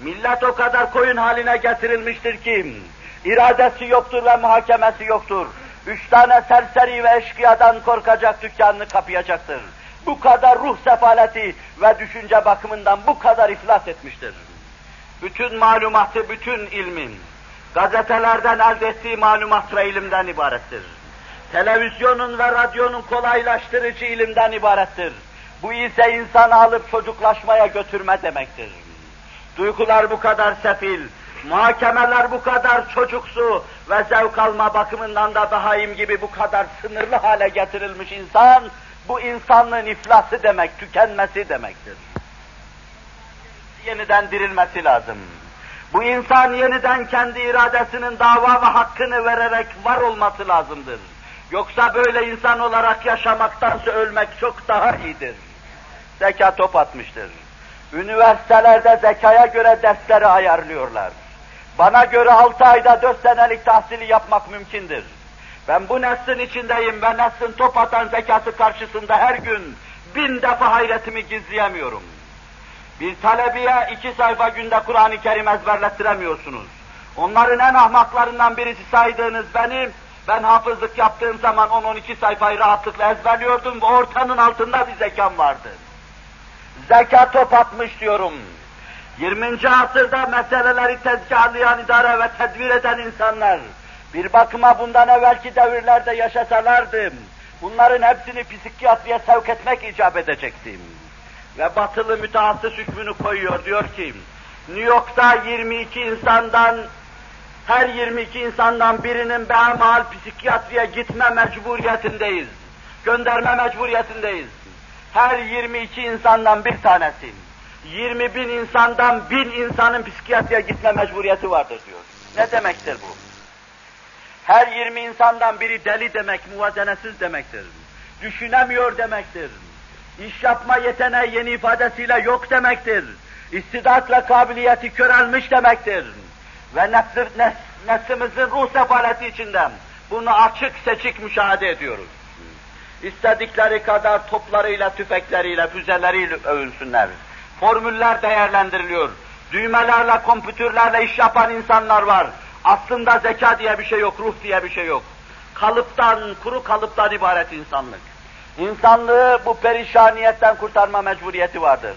millet o kadar koyun haline getirilmiştir ki, iradesi yoktur ve muhakemesi yoktur. Üç tane serseri ve eşkıyadan korkacak dükkanını kapayacaktır bu kadar ruh sefaleti ve düşünce bakımından bu kadar iflas etmiştir. Bütün malumatı, bütün ilmin, gazetelerden elde ettiği malumat ve ilimden ibarettir. Televizyonun ve radyonun kolaylaştırıcı ilimden ibarettir. Bu ise insanı alıp çocuklaşmaya götürme demektir. Duygular bu kadar sefil, muhakemeler bu kadar çocuksu ve zevk alma bakımından da dahaim gibi bu kadar sınırlı hale getirilmiş insan, bu insanlığın iflası demek, tükenmesi demektir. Yeniden dirilmesi lazım. Bu insan yeniden kendi iradesinin dava ve hakkını vererek var olması lazımdır. Yoksa böyle insan olarak yaşamaktansa ölmek çok daha iyidir. Zeka top atmıştır. Üniversitelerde zekaya göre dersleri ayarlıyorlar. Bana göre altı ayda dört senelik tahsili yapmak mümkündür. Ben bu neslin içindeyim ve neslin top atan zekası karşısında her gün bin defa hayretimi gizleyemiyorum. Bir talebiye iki sayfa günde Kur'an-ı Kerim ezberlettiremiyorsunuz. Onların en ahmaklarından birisi saydığınız benim, ben hafızlık yaptığım zaman 10-12 sayfayı rahatlıkla ezberliyordum ve ortanın altında bir zekam vardı. Zeka top atmış diyorum. 20. asırda meseleleri tezgahlayan, idare ve tedbir eden insanlar, bir bakıma bundan evvelki devirlerde yaşasalardı, bunların hepsini psikiyatriye sevk etmek icap edecekti. Ve batılı mütehassıs hükmünü koyuyor, diyor ki, New York'ta 22 insandan, her 22 insandan birinin behemal psikiyatriye gitme mecburiyetindeyiz. Gönderme mecburiyetindeyiz. Her 22 insandan bir tanesi. 20 bin insandan bin insanın psikiyatriye gitme mecburiyeti vardır diyor. Ne demektir bu? Her 20 insandan biri deli demek, muvazenesiz demektir. Düşünemiyor demektir. İş yapma yeteneği yeni ifadesiyle yok demektir. İstidat ve kabiliyeti körelmiş demektir. Ve nefs, nefs, nefsimizin ruh sefaleti içinden bunu açık seçik müşahede ediyoruz. İstedikleri kadar toplarıyla, tüfekleriyle, füzeleriyle övünsünler. Formüller değerlendiriliyor. Düğmelerle, kompütürlerle iş yapan insanlar var. Aslında zeka diye bir şey yok, ruh diye bir şey yok. Kalıptan, kuru kalıptan ibaret insanlık. İnsanlığı bu perişaniyetten kurtarma mecburiyeti vardır.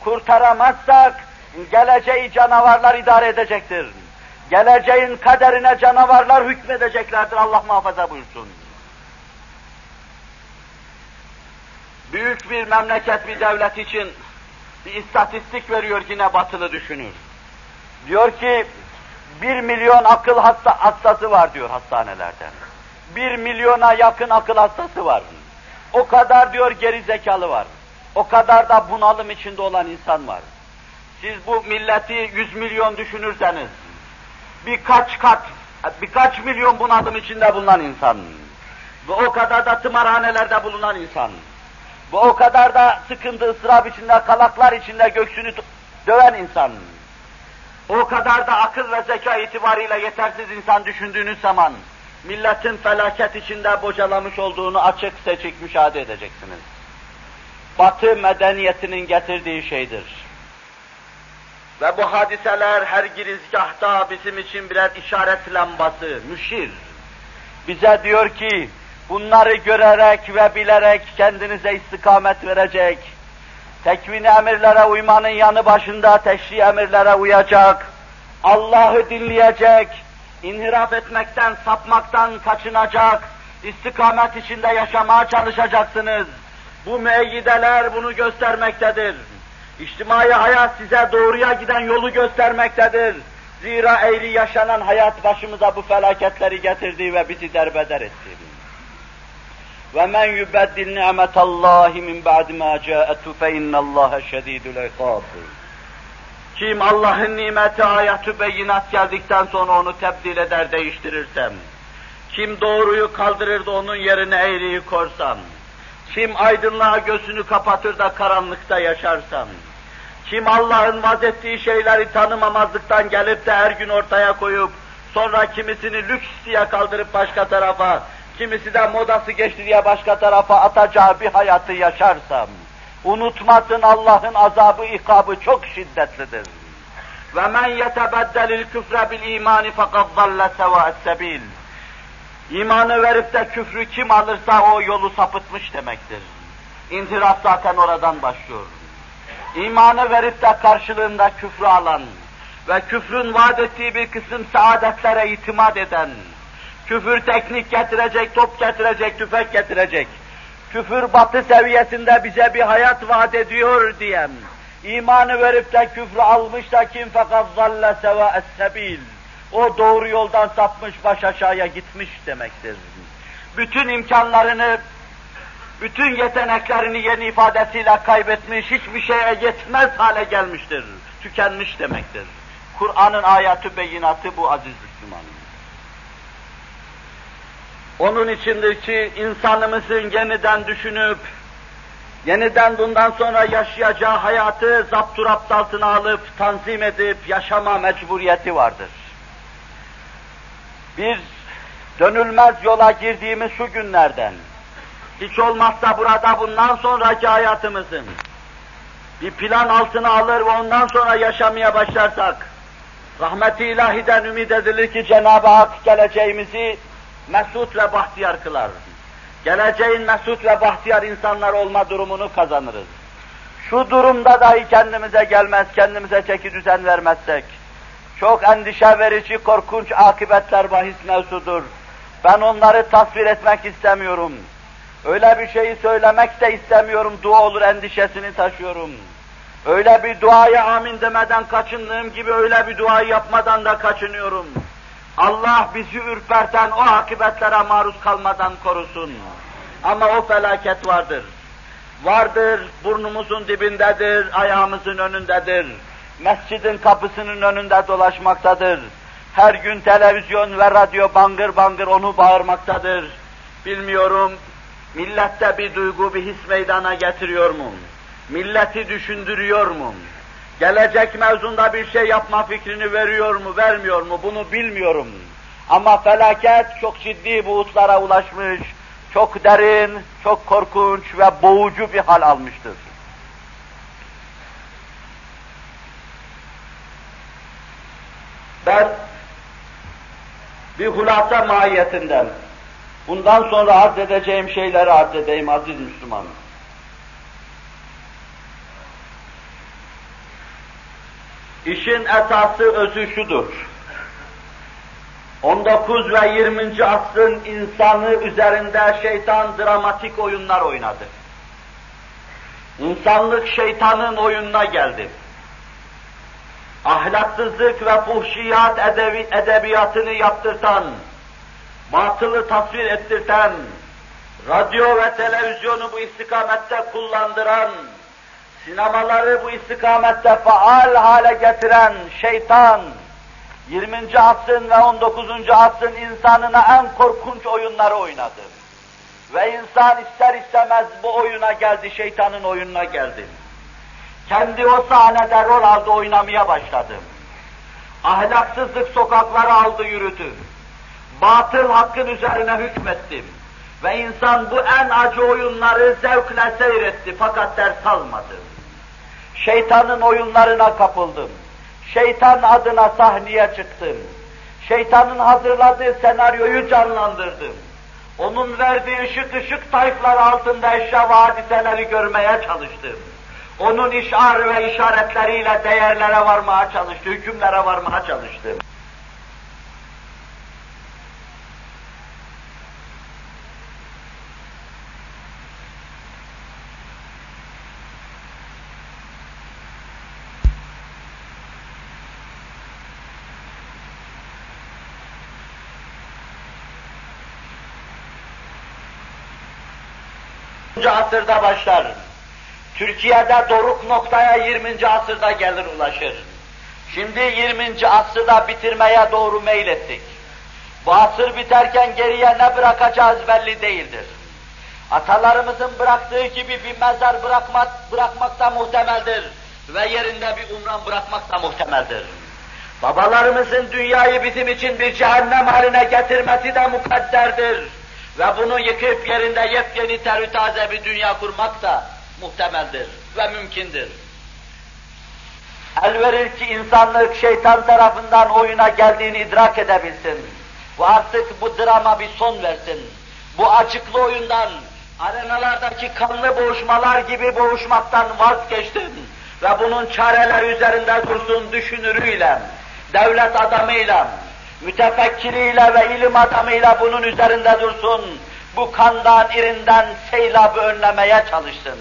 Kurtaramazsak, geleceği canavarlar idare edecektir. Geleceğin kaderine canavarlar hükmedeceklerdir, Allah muhafaza buyursun. Büyük bir memleket, bir devlet için bir istatistik veriyor yine batılı düşünür. Diyor ki, bir milyon akıl hasta, hastası var diyor hastanelerde. Bir milyona yakın akıl hastası var. O kadar diyor geri zekalı var. O kadar da bunalım içinde olan insan var. Siz bu milleti yüz milyon düşünürseniz, birkaç kat, birkaç milyon bunalım içinde bulunan insan, ve o kadar da tımarhanelerde bulunan insan, ve o kadar da sıkıntı, ıstırap içinde, kalaklar içinde göksünü döven insan, o kadar da akıl ve zeka itibariyle yetersiz insan düşündüğünüz zaman, milletin felaket içinde bocalamış olduğunu açık seçik müşahede edeceksiniz. Batı medeniyetinin getirdiği şeydir. Ve bu hadiseler her girizgahta bizim için birer işaret lambası, müşir. Bize diyor ki, bunları görerek ve bilerek kendinize istikamet verecek, tekvini emirlere uymanın yanı başında teşri emirlere uyacak, Allah'ı dinleyecek, inhiraf etmekten, sapmaktan kaçınacak, istikamet içinde yaşamaya çalışacaksınız. Bu müeyyideler bunu göstermektedir. İçtimai hayat size doğruya giden yolu göstermektedir. Zira eğri yaşanan hayat başımıza bu felaketleri getirdi ve bizi derbeder etti. وَمَنْ يُبَدِّلْ نِعْمَةَ اللّٰهِ مِنْ بَعْدِ مَا جَاءَتُ فَاِنَّ اللّٰهَ شَد۪يدُ الْعِقَابِ Kim Allah'ın nimeti ayatü beyinat geldikten sonra onu tebdil eder, değiştirirsem, kim doğruyu kaldırır da onun yerine eğriyi korsam, kim aydınlığa gözünü kapatır da karanlıkta yaşarsam, kim Allah'ın vazettiği şeyleri tanımamazlıktan gelip de her gün ortaya koyup, sonra kimisini lüks diye kaldırıp başka tarafa, kimisi de modası geçti diye başka tarafa atacağı bir hayatı yaşarsam, unutmasın Allah'ın azabı, ikabı çok şiddetlidir. Ve men yetebeddel küfre bil imani fakat zalle sevâ'es sebil. İmanı verip de küfrü kim alırsa o yolu sapıtmış demektir. İntiraf zaten oradan başlıyor. İmanı verip de karşılığında küfrü alan ve küfrün vaat ettiği bir kısım saadetlere itimat eden, küfür teknik getirecek, top getirecek, tüfek getirecek, küfür batı seviyesinde bize bir hayat vaat ediyor diyen, imanı verip de küfrü almış da kim fakat zalle seva sebil o doğru yoldan sapmış, baş aşağıya gitmiş demektir. Bütün imkanlarını, bütün yeteneklerini yeni ifadesiyle kaybetmiş, hiçbir şeye yetmez hale gelmiştir. Tükenmiş demektir. Kur'an'ın ayatı beyinatı bu aziz Müslüman. Onun içindir ki insanımızın yeniden düşünüp, yeniden bundan sonra yaşayacağı hayatı zapturapt altına alıp, tanzim edip yaşama mecburiyeti vardır. Biz dönülmez yola girdiğimiz şu günlerden, hiç olmazsa burada bundan sonraki hayatımızın bir plan altına alır ve ondan sonra yaşamaya başlarsak, rahmeti ilahiden ümit edilir ki Cenab-ı Hak geleceğimizi mesut ve bahtiyar kılar. Geleceğin mesut ve bahtiyar insanlar olma durumunu kazanırız. şu durumda dahi kendimize gelmez, kendimize çeki düzen vermezsek, çok endişe verici, korkunç akıbetler bahis mevzudur. Ben onları tasvir etmek istemiyorum. Öyle bir şeyi söylemek de istemiyorum, dua olur endişesini taşıyorum. Öyle bir duaya amin demeden kaçındığım gibi öyle bir duayı yapmadan da kaçınıyorum. Allah bizi ürperten o akibetlere maruz kalmadan korusun. Ama o felaket vardır. Vardır, burnumuzun dibindedir, ayağımızın önündedir. Mescidin kapısının önünde dolaşmaktadır. Her gün televizyon ve radyo bangır bangır onu bağırmaktadır. Bilmiyorum, millette bir duygu, bir his meydana getiriyor mu? Milleti düşündürüyor mu? Gelecek mevzunda bir şey yapma fikrini veriyor mu, vermiyor mu? Bunu bilmiyorum. Ama felaket çok ciddi buğutlara ulaşmış, çok derin, çok korkunç ve boğucu bir hal almıştır. Ben bir hulasa mahiyetinden bundan sonra arz edeceğim şeyleri arz edeyim aziz Müslümanım. İşin esası özü şudur. 19 ve 20. asrın insanı üzerinde şeytan dramatik oyunlar oynadı. İnsanlık şeytanın oyununa geldi. Ahlaksızlık ve fuhşiyat edebi, edebiyatını yaptırtan, batılı tasvir ettirten, radyo ve televizyonu bu istikamette kullandıran, sinemaları bu istikamette faal hale getiren şeytan, 20. asrın ve 19. asrın insanına en korkunç oyunları oynadı. Ve insan ister istemez bu oyuna geldi, şeytanın oyununa geldi. Kendi o sahnede rol aldı, oynamaya başladı. Ahlaksızlık sokakları aldı, yürüdü. Batıl hakkın üzerine hükmettim. Ve insan bu en acı oyunları zevkle seyretti fakat ders almadı. Şeytanın oyunlarına kapıldım. Şeytan adına sahneye çıktım. Şeytanın hazırladığı senaryoyu canlandırdım. Onun verdiği ışık ışık tayflar altında eşya ve hadiseleri görmeye çalıştım. Onun işar ve işaretleriyle değerlere varmaya çalıştı, hükümlere varmaya çalıştım. Asırda başlar. Türkiye'de doruk noktaya 20. asırda gelir ulaşır. Şimdi 20. asırda bitirmeye doğru meylettik. Bu asır biterken geriye ne bırakacağız belli değildir. Atalarımızın bıraktığı gibi bir mezar bırakmak, bırakmak da muhtemeldir. Ve yerinde bir umran bırakmak da muhtemeldir. Babalarımızın dünyayı bizim için bir cehennem haline getirmesi de mukadderdir. Ve bunu yıkıp yerinde yepyeni terü taze bir dünya kurmak da muhtemeldir ve mümkündür. El verir ki insanlık şeytan tarafından oyuna geldiğini idrak edebilsin. Ve artık bu drama bir son versin. Bu açıklı oyundan, arenalardaki kanlı boğuşmalar gibi boğuşmaktan vazgeçtin. Ve bunun çareleri üzerinde dursun düşünürüyle, devlet adamıyla, mütefekkiriyle ve ilim adamıyla bunun üzerinde dursun. Bu kandan, irinden seylabı önlemeye çalışsın.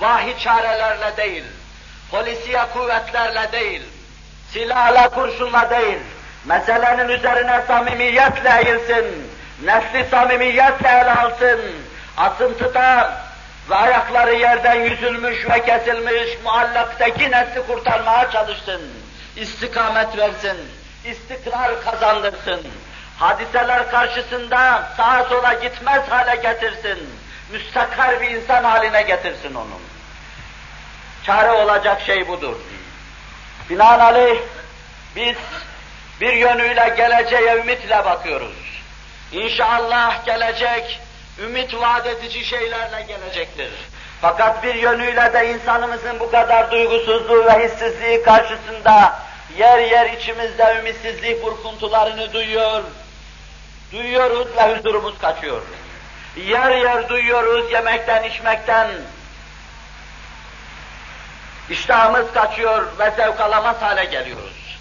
Vahiy çarelerle değil, polisiye kuvvetlerle değil, silahla, kurşunla değil, meselenin üzerine samimiyetle eğilsin, nefsi samimiyetle ele alsın, asıntıda ve ayakları yerden yüzülmüş ve kesilmiş muallaktaki nesli kurtarmaya çalışsın, istikamet versin, istikrar kazandırsın, hadiseler karşısında sağa sola gitmez hale getirsin, müstakar bir insan haline getirsin onu. Çare olacak şey budur. Binaenaleyh biz bir yönüyle geleceğe ümitle bakıyoruz. İnşallah gelecek, ümit vaat edici şeylerle gelecektir. Fakat bir yönüyle de insanımızın bu kadar duygusuzluğu ve hissizliği karşısında yer yer içimizde ümitsizlik burkuntularını duyuyor, duyuyoruz ve huzurumuz kaçıyor. Yer yer duyuyoruz yemekten, içmekten, İştahımız kaçıyor ve zevk alamaz hale geliyoruz.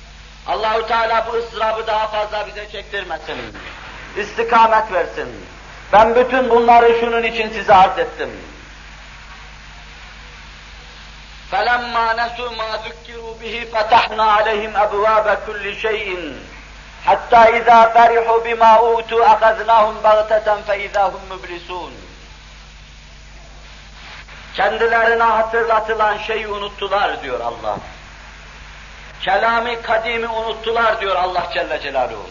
Allahu Teala bu ıstırabı daha fazla bize çektirmesin. İstikamet versin. Ben bütün bunları şunun için size arz ettim. فَلَمَّا نَسُوا مَا ذُكِّرُوا بِهِ فَتَحْنَا عَلَيْهِمْ أَبْوَابَ كُلِّ شَيْءٍ حَتَّى إِذَا فَرِحُوا بِمَا أُوتُوا أَخَذْنَاهُمْ بَغْتَةً فَإِذَا هُمْ مُبْلِسُونَ Kendilerine hatırlatılan şeyi unuttular diyor Allah. Kelami kadimi unuttular diyor Allah Celle Celaluhu.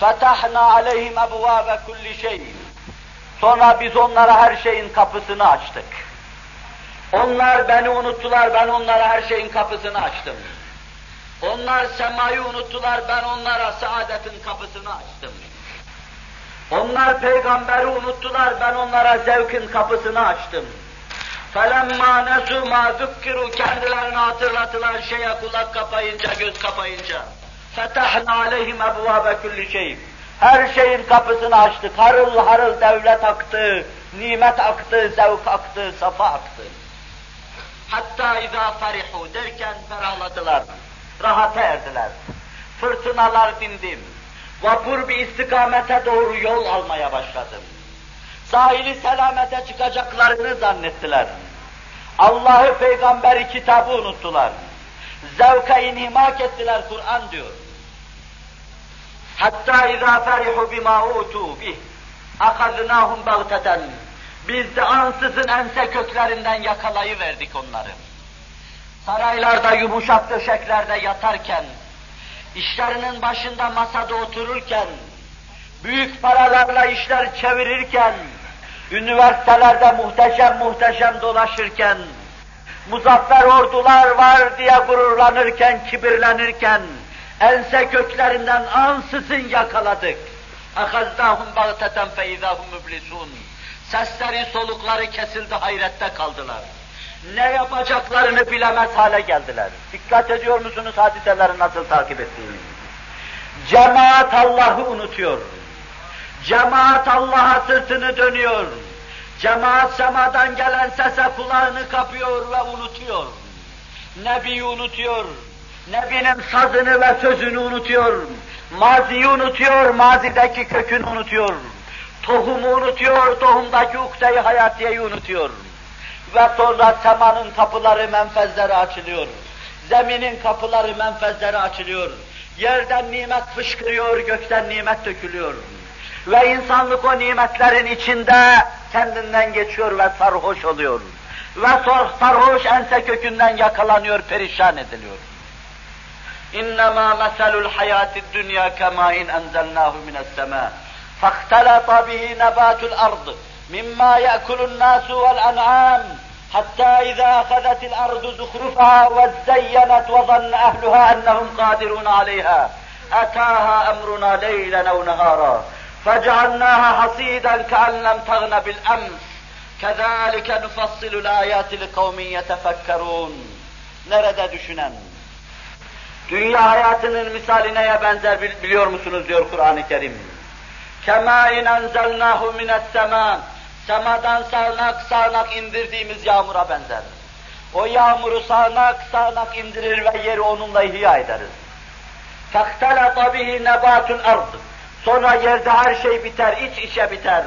Fetahna aleyhim ebvâbe kulli şey. Sonra biz onlara her şeyin kapısını açtık. Onlar beni unuttular, ben onlara her şeyin kapısını açtım. Onlar semayı unuttular, ben onlara saadetin kapısını açtım. Onlar peygamberi unuttular, ben onlara zevkin kapısını açtım. فَلَمَّا نَسُوا مَا ذُكِّرُوا Kendilerine hatırlatılan şeye kulak kapayınca, göz kapayınca فَتَحْنَا عَلَيْهِمْ اَبْوَابَ كُلِّ şey. Her şeyin kapısını açtık. Harıl harıl devlet aktı, nimet aktı, zevk aktı, safa aktı. Hatta izâ farihu derken ferahladılar, rahata erdiler. Fırtınalar dindim. Vapur bir istikamete doğru yol almaya başladım. Sahili selamete çıkacaklarını zannettiler. Allah'ı, peygamberi, kitabı unuttular. Zevka inhimak ettiler, Kur'an diyor. Hatta izâ ferihu bimâ utû bih. Akadnâhum bagteten. Biz de ansızın ense köklerinden yakalayıverdik onları. Saraylarda yumuşak döşeklerde yatarken, işlerinin başında masada otururken, büyük paralarla işler çevirirken, üniversitelerde muhteşem muhteşem dolaşırken, muzaffer ordular var diye gururlanırken, kibirlenirken, ense köklerinden ansızın yakaladık. اَخَزْنَاهُمْ بَغْتَةً فَاِذَا هُمْ مُبْلِسُونَ Sesleri, solukları kesildi, hayrette kaldılar. Ne yapacaklarını bilemez hale geldiler. Dikkat ediyor musunuz hadiseleri nasıl takip ettiğini? Cemaat Allah'ı unutuyor. Cemaat Allah'a sırtını dönüyor. Cemaat semadan gelen sese kulağını kapıyor ve unutuyor. Nebi'yi unutuyor. Nebinin sazını ve sözünü unutuyor. Maziyi unutuyor, mazideki kökünü unutuyor. Tohumu unutuyor, tohumdaki ukde-i hayatiyeyi unutuyor. Ve sonra semanın kapıları, menfezleri açılıyor. Zeminin kapıları, menfezleri açılıyor. Yerden nimet fışkırıyor, gökten nimet dökülüyor. Ve insanlık o nimetlerin içinde kendinden geçiyor ve sarhoş oluyor. Ve sarhoş ense kökünden yakalanıyor, perişan ediliyor. İnnemâ meselul hayâtid dünya kemâin enzelnâhu mine's semâ. فاختلط به نبات الأرض مما يأكل الناس والأنعام حتى إذا أخذت الأرض زخرفها وزينت وظن أهلها أنهم قادرون عليها. أتاها أمرنا ليلا أو نهارا. فجعلناها حصيدا كأن لم تغن بالأمس. كذلك نفصل الآيات لقوم يتفكرون. nerede düşünen, Dünya hayatının misali neye benzer biliyor musunuz diyor Kur'an-ı Kerim. Kemâin enzelnâhu mine's-semâ. Semadan sağanak sağanak indirdiğimiz yağmura benzer. O yağmuru sağanak sağanak indirir ve yeri onunla ihya ederiz. فَاخْتَلَطَ بِهِ نَبَاتُ الْأَرْضِ Sonra yerde her şey biter, iç içe biter.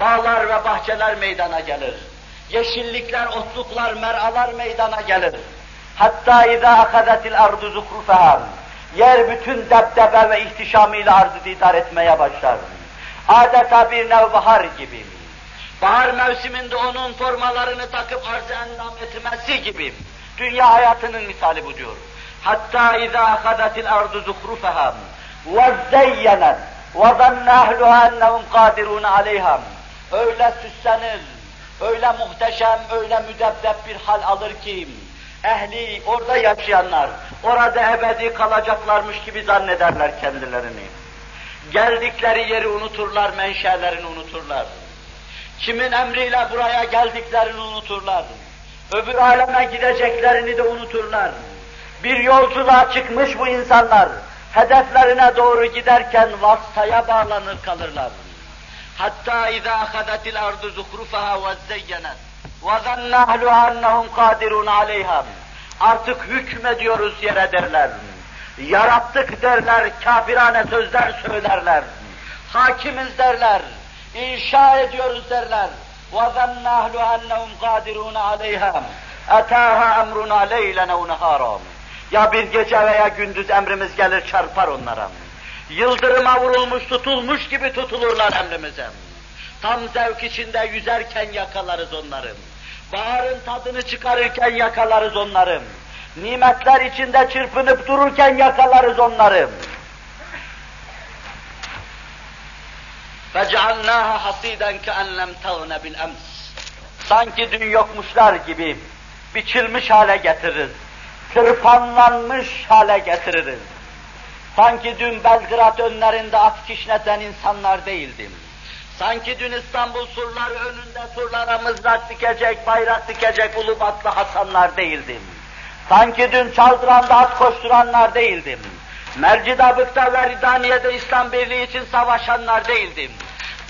Bağlar ve bahçeler meydana gelir. Yeşillikler, otluklar, meralar meydana gelir. Hatta izâ akadetil ardu zuhrufeha. Yer bütün debdebe ve ihtişamıyla arzı didar etmeye başlar. Adeta bir nevbahar gibi. Bahar mevsiminde onun formalarını takıp arzı endam etmesi gibi. Dünya hayatının misali bu diyor. Hatta ardu zuhrufeha. Ve zeyyenet. Ve zanne ehluha ennehum kadirûne aleyha. Öyle süslenir, öyle muhteşem, öyle müdebbep bir hal alır ki, ehli, orada yaşayanlar, orada ebedi kalacaklarmış gibi zannederler kendilerini. Geldikleri yeri unuturlar, menşelerini unuturlar. Kimin emriyle buraya geldiklerini unuturlar. Öbür aleme gideceklerini de unuturlar. Bir yolculuğa çıkmış bu insanlar, hedeflerine doğru giderken vasıtaya bağlanır kalırlar. Hatta izâ ahadetil ardu zuhrufaha ve zeyyenet. وَظَنَّ أَهْلُهَا أَنَّهُمْ قَادِرُونَ عَلَيْهَا Artık hükmediyoruz yere derler. Yarattık derler, kafirane sözler söylerler. Hakimiz derler, inşa ediyoruz derler. وَظَنَّ أَهْلُهَا أَنَّهُمْ قَادِرُونَ عَلَيْهَا اَتَاهَا اَمْرُنَا لَيْلًا اَوْ نَهَارًا Ya bir gece veya gündüz emrimiz gelir çarpar onlara. Yıldırıma vurulmuş, tutulmuş gibi tutulurlar emrimize. Tam zevk içinde yüzerken yakalarız onları. Baharın tadını çıkarırken yakalarız onları. Nimetler içinde çırpınıp dururken yakalarız onları. فَجَعَلْنَاهَا حَصِيدًا كَاَنْ لَمْ تَغْنَ بِالْاَمْسِ Sanki dün yokmuşlar gibi biçilmiş hale getiririz. Tırpanlanmış hale getiririz. Sanki dün Belgrad önlerinde at kişneten insanlar değildim. Sanki dün İstanbul surları önünde surlara mızrak dikecek, bayrak dikecek Ulubatlı Hasanlar değildim. Sanki dün Çaldıran'da at koşturanlar değildim. Mercidabık'ta ve Ridaniye'de İslam Birliği için savaşanlar değildim.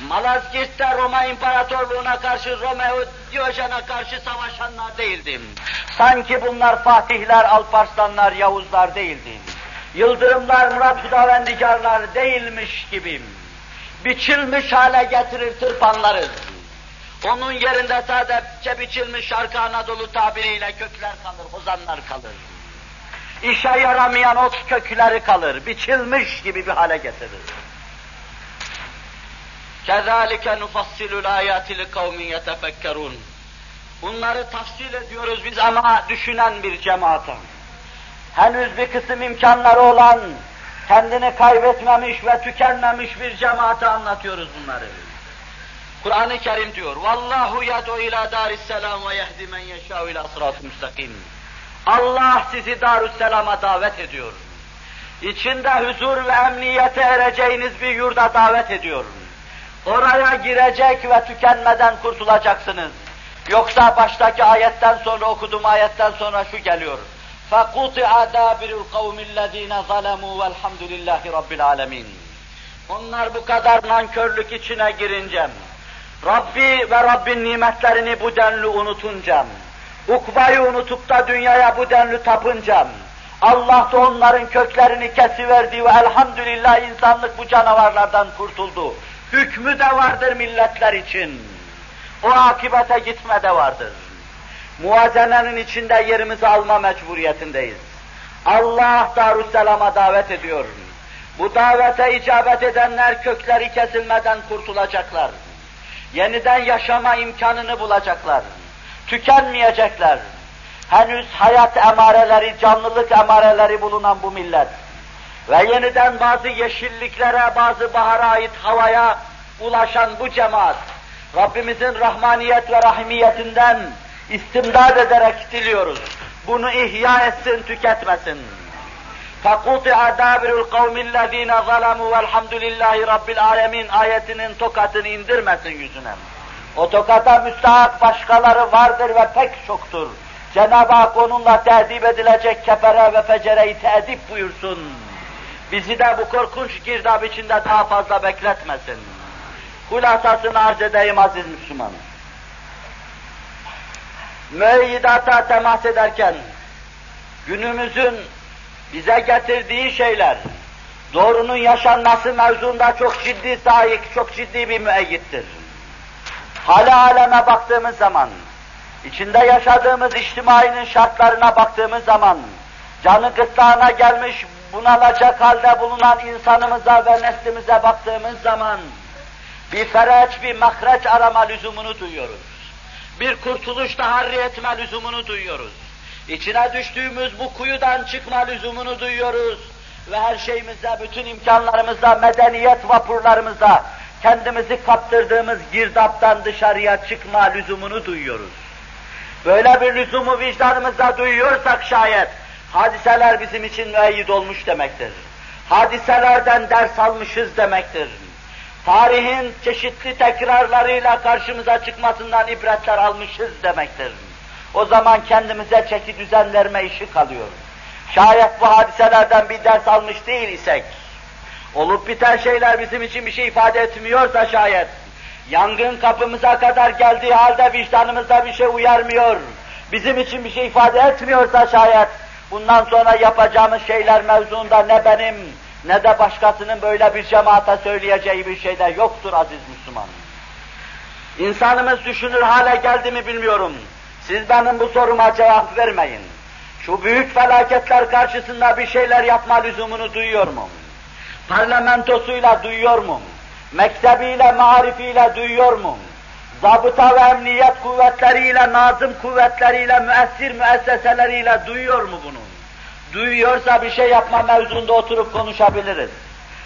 Malazgirt'te Roma İmparatorluğu'na karşı Romeo Diyojen'e karşı savaşanlar değildim. Sanki bunlar Fatihler, Alparslanlar, Yavuzlar değildim. Yıldırımlar, Murat Hudavendigarlar değilmiş gibiyim. Biçilmiş hale getirir tırpanları. Onun yerinde sadece biçilmiş Şarkı Anadolu tabiriyle kökler kalır, hozanlar kalır. İşe yaramayan ot kökleri kalır, biçilmiş gibi bir hale getirir. كَذَٰلِكَ نُفَصِّلُ الْآيَاتِ لِقَوْمٍ يَتَفَكَّرُونَ Bunları tafsil ediyoruz biz ama düşünen bir cemaata. Henüz bir kısım imkanları olan, kendini kaybetmemiş ve tükenmemiş bir cemaate anlatıyoruz bunları. Kur'an-ı Kerim diyor, Vallahu yad'u ila darisselam ve yehdi men yeşâ'u ila sırat müstakim. Allah sizi Darüsselam'a davet ediyor. İçinde huzur ve emniyete ereceğiniz bir yurda davet ediyor. Oraya girecek ve tükenmeden kurtulacaksınız. Yoksa baştaki ayetten sonra okuduğum ayetten sonra şu geliyor. فَقُطِعَ دَابِرُ الْقَوْمِ الَّذ۪ينَ ظَلَمُوا وَالْحَمْدُ لِلّٰهِ رَبِّ الْعَالَمِينَ Onlar bu kadar nankörlük içine girince, Rabbi ve Rabbin nimetlerini bu denli unutunca, ukbayı unutup da dünyaya bu denli tapınca, Allah da onların köklerini kesiverdi ve elhamdülillah insanlık bu canavarlardan kurtuldu. Hükmü de vardır milletler için. O akibete gitme de vardır. Muazenenin içinde yerimizi alma mecburiyetindeyiz. Allah Darüsselam'a davet ediyor. Bu davete icabet edenler kökleri kesilmeden kurtulacaklar. Yeniden yaşama imkanını bulacaklar. Tükenmeyecekler. Henüz hayat emareleri, canlılık emareleri bulunan bu millet ve yeniden bazı yeşilliklere, bazı bahara ait havaya ulaşan bu cemaat, Rabbimizin rahmaniyet ve rahimiyetinden istimdad ederek diliyoruz. Bunu ihya etsin, tüketmesin. فَقُطِعَ دَابِرُ الْقَوْمِ الَّذ۪ينَ ظَلَمُوا وَالْحَمْدُ لِلّٰهِ رَبِّ الْعَالَمِينَ ayetinin tokatını indirmesin yüzüne. O tokata müstahak başkaları vardır ve pek çoktur. Cenab-ı Hak onunla tedip edilecek kefere ve fecereyi tedip buyursun. Bizi de bu korkunç girdap içinde daha fazla bekletmesin. Hulasasını arz edeyim aziz Müslüman. Müeyyidata temas ederken, günümüzün bize getirdiği şeyler, doğrunun yaşanması mevzunda çok ciddi sahip, çok ciddi bir müeyyittir. Hale aleme baktığımız zaman, içinde yaşadığımız içtimainin şartlarına baktığımız zaman, canı gırtlağına gelmiş, bunalacak halde bulunan insanımıza ve neslimize baktığımız zaman, bir fereç, bir mahreç arama lüzumunu duyuyoruz. Bir kurtuluş taharri etme lüzumunu duyuyoruz. İçine düştüğümüz bu kuyudan çıkma lüzumunu duyuyoruz. Ve her şeyimizde, bütün imkanlarımızda, medeniyet vapurlarımızda kendimizi kaptırdığımız girdaptan dışarıya çıkma lüzumunu duyuyoruz. Böyle bir lüzumu vicdanımızda duyuyorsak şayet, hadiseler bizim için müeyyid olmuş demektir. Hadiselerden ders almışız demektir. Tarihin çeşitli tekrarlarıyla karşımıza çıkmasından ibretler almışız demektir. O zaman kendimize çeki düzen verme işi kalıyor. Şayet bu hadiselerden bir ders almış değil isek, olup biten şeyler bizim için bir şey ifade etmiyorsa şayet, Yangın kapımıza kadar geldiği halde vicdanımızda bir şey uyarmıyor. Bizim için bir şey ifade etmiyorsa şayet, bundan sonra yapacağımız şeyler mevzuunda ne benim ne de başkasının böyle bir cemaate söyleyeceği bir şey de yoktur aziz Müslüman. İnsanımız düşünür hale geldi mi bilmiyorum. Siz benim bu soruma cevap vermeyin. Şu büyük felaketler karşısında bir şeyler yapma lüzumunu duyuyor mu? Parlamentosuyla duyuyor mu? Mektebiyle, marifiyle duyuyor mu? Zabıta ve emniyet kuvvetleriyle, nazım kuvvetleriyle, müessir müesseseleriyle duyuyor mu bunu? Duyuyorsa bir şey yapma mevzunda oturup konuşabiliriz.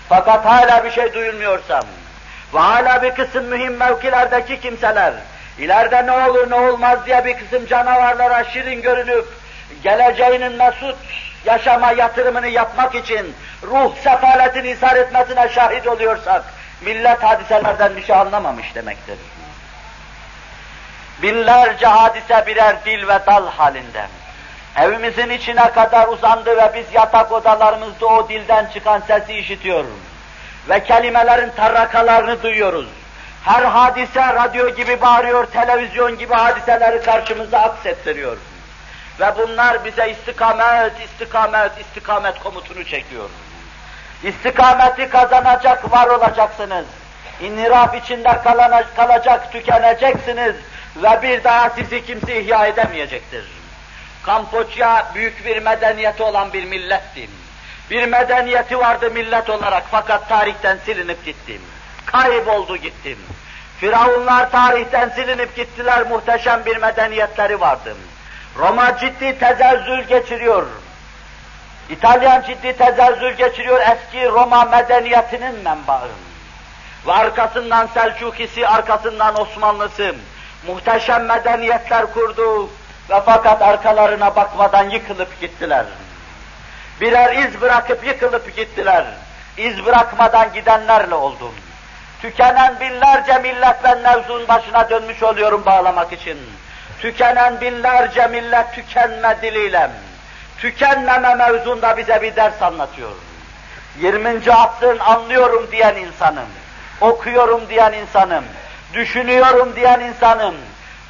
Fakat hala bir şey duyulmuyorsa ve hala bir kısım mühim mevkilerdeki kimseler, ileride ne olur ne olmaz diye bir kısım canavarlara şirin görünüp, geleceğinin mesut yaşama yatırımını yapmak için ruh sefaletini ishar etmesine şahit oluyorsak, millet hadiselerden bir şey anlamamış demektir. Binlerce hadise birer dil ve dal halinde. Evimizin içine kadar uzandı ve biz yatak odalarımızda o dilden çıkan sesi işitiyoruz. Ve kelimelerin tarrakalarını duyuyoruz. Her hadise radyo gibi bağırıyor, televizyon gibi hadiseleri karşımıza aksettiriyor. Ve bunlar bize istikamet, istikamet, istikamet komutunu çekiyor. İstikameti kazanacak, var olacaksınız. İnhiraf içinde kalacak, tükeneceksiniz ve bir daha sizi kimse ihya edemeyecektir. Kamboçya büyük bir medeniyeti olan bir milletti. Bir medeniyeti vardı millet olarak fakat tarihten silinip gittim. Kayboldu gittim. Firavunlar tarihten silinip gittiler, muhteşem bir medeniyetleri vardı. Roma ciddi tezezzül geçiriyor. İtalyan ciddi tezezzül geçiriyor eski Roma medeniyetinin menbaı. Ve arkasından Selçukisi, arkasından Osmanlısı muhteşem medeniyetler kurdu ve fakat arkalarına bakmadan yıkılıp gittiler. Birer iz bırakıp yıkılıp gittiler. İz bırakmadan gidenlerle oldum. Tükenen binlerce millet ben mevzun başına dönmüş oluyorum bağlamak için. Tükenen binlerce millet tükenme diliyle, tükenmeme mevzunda bize bir ders anlatıyor. 20. asrın anlıyorum diyen insanım, okuyorum diyen insanım, düşünüyorum diyen insanım,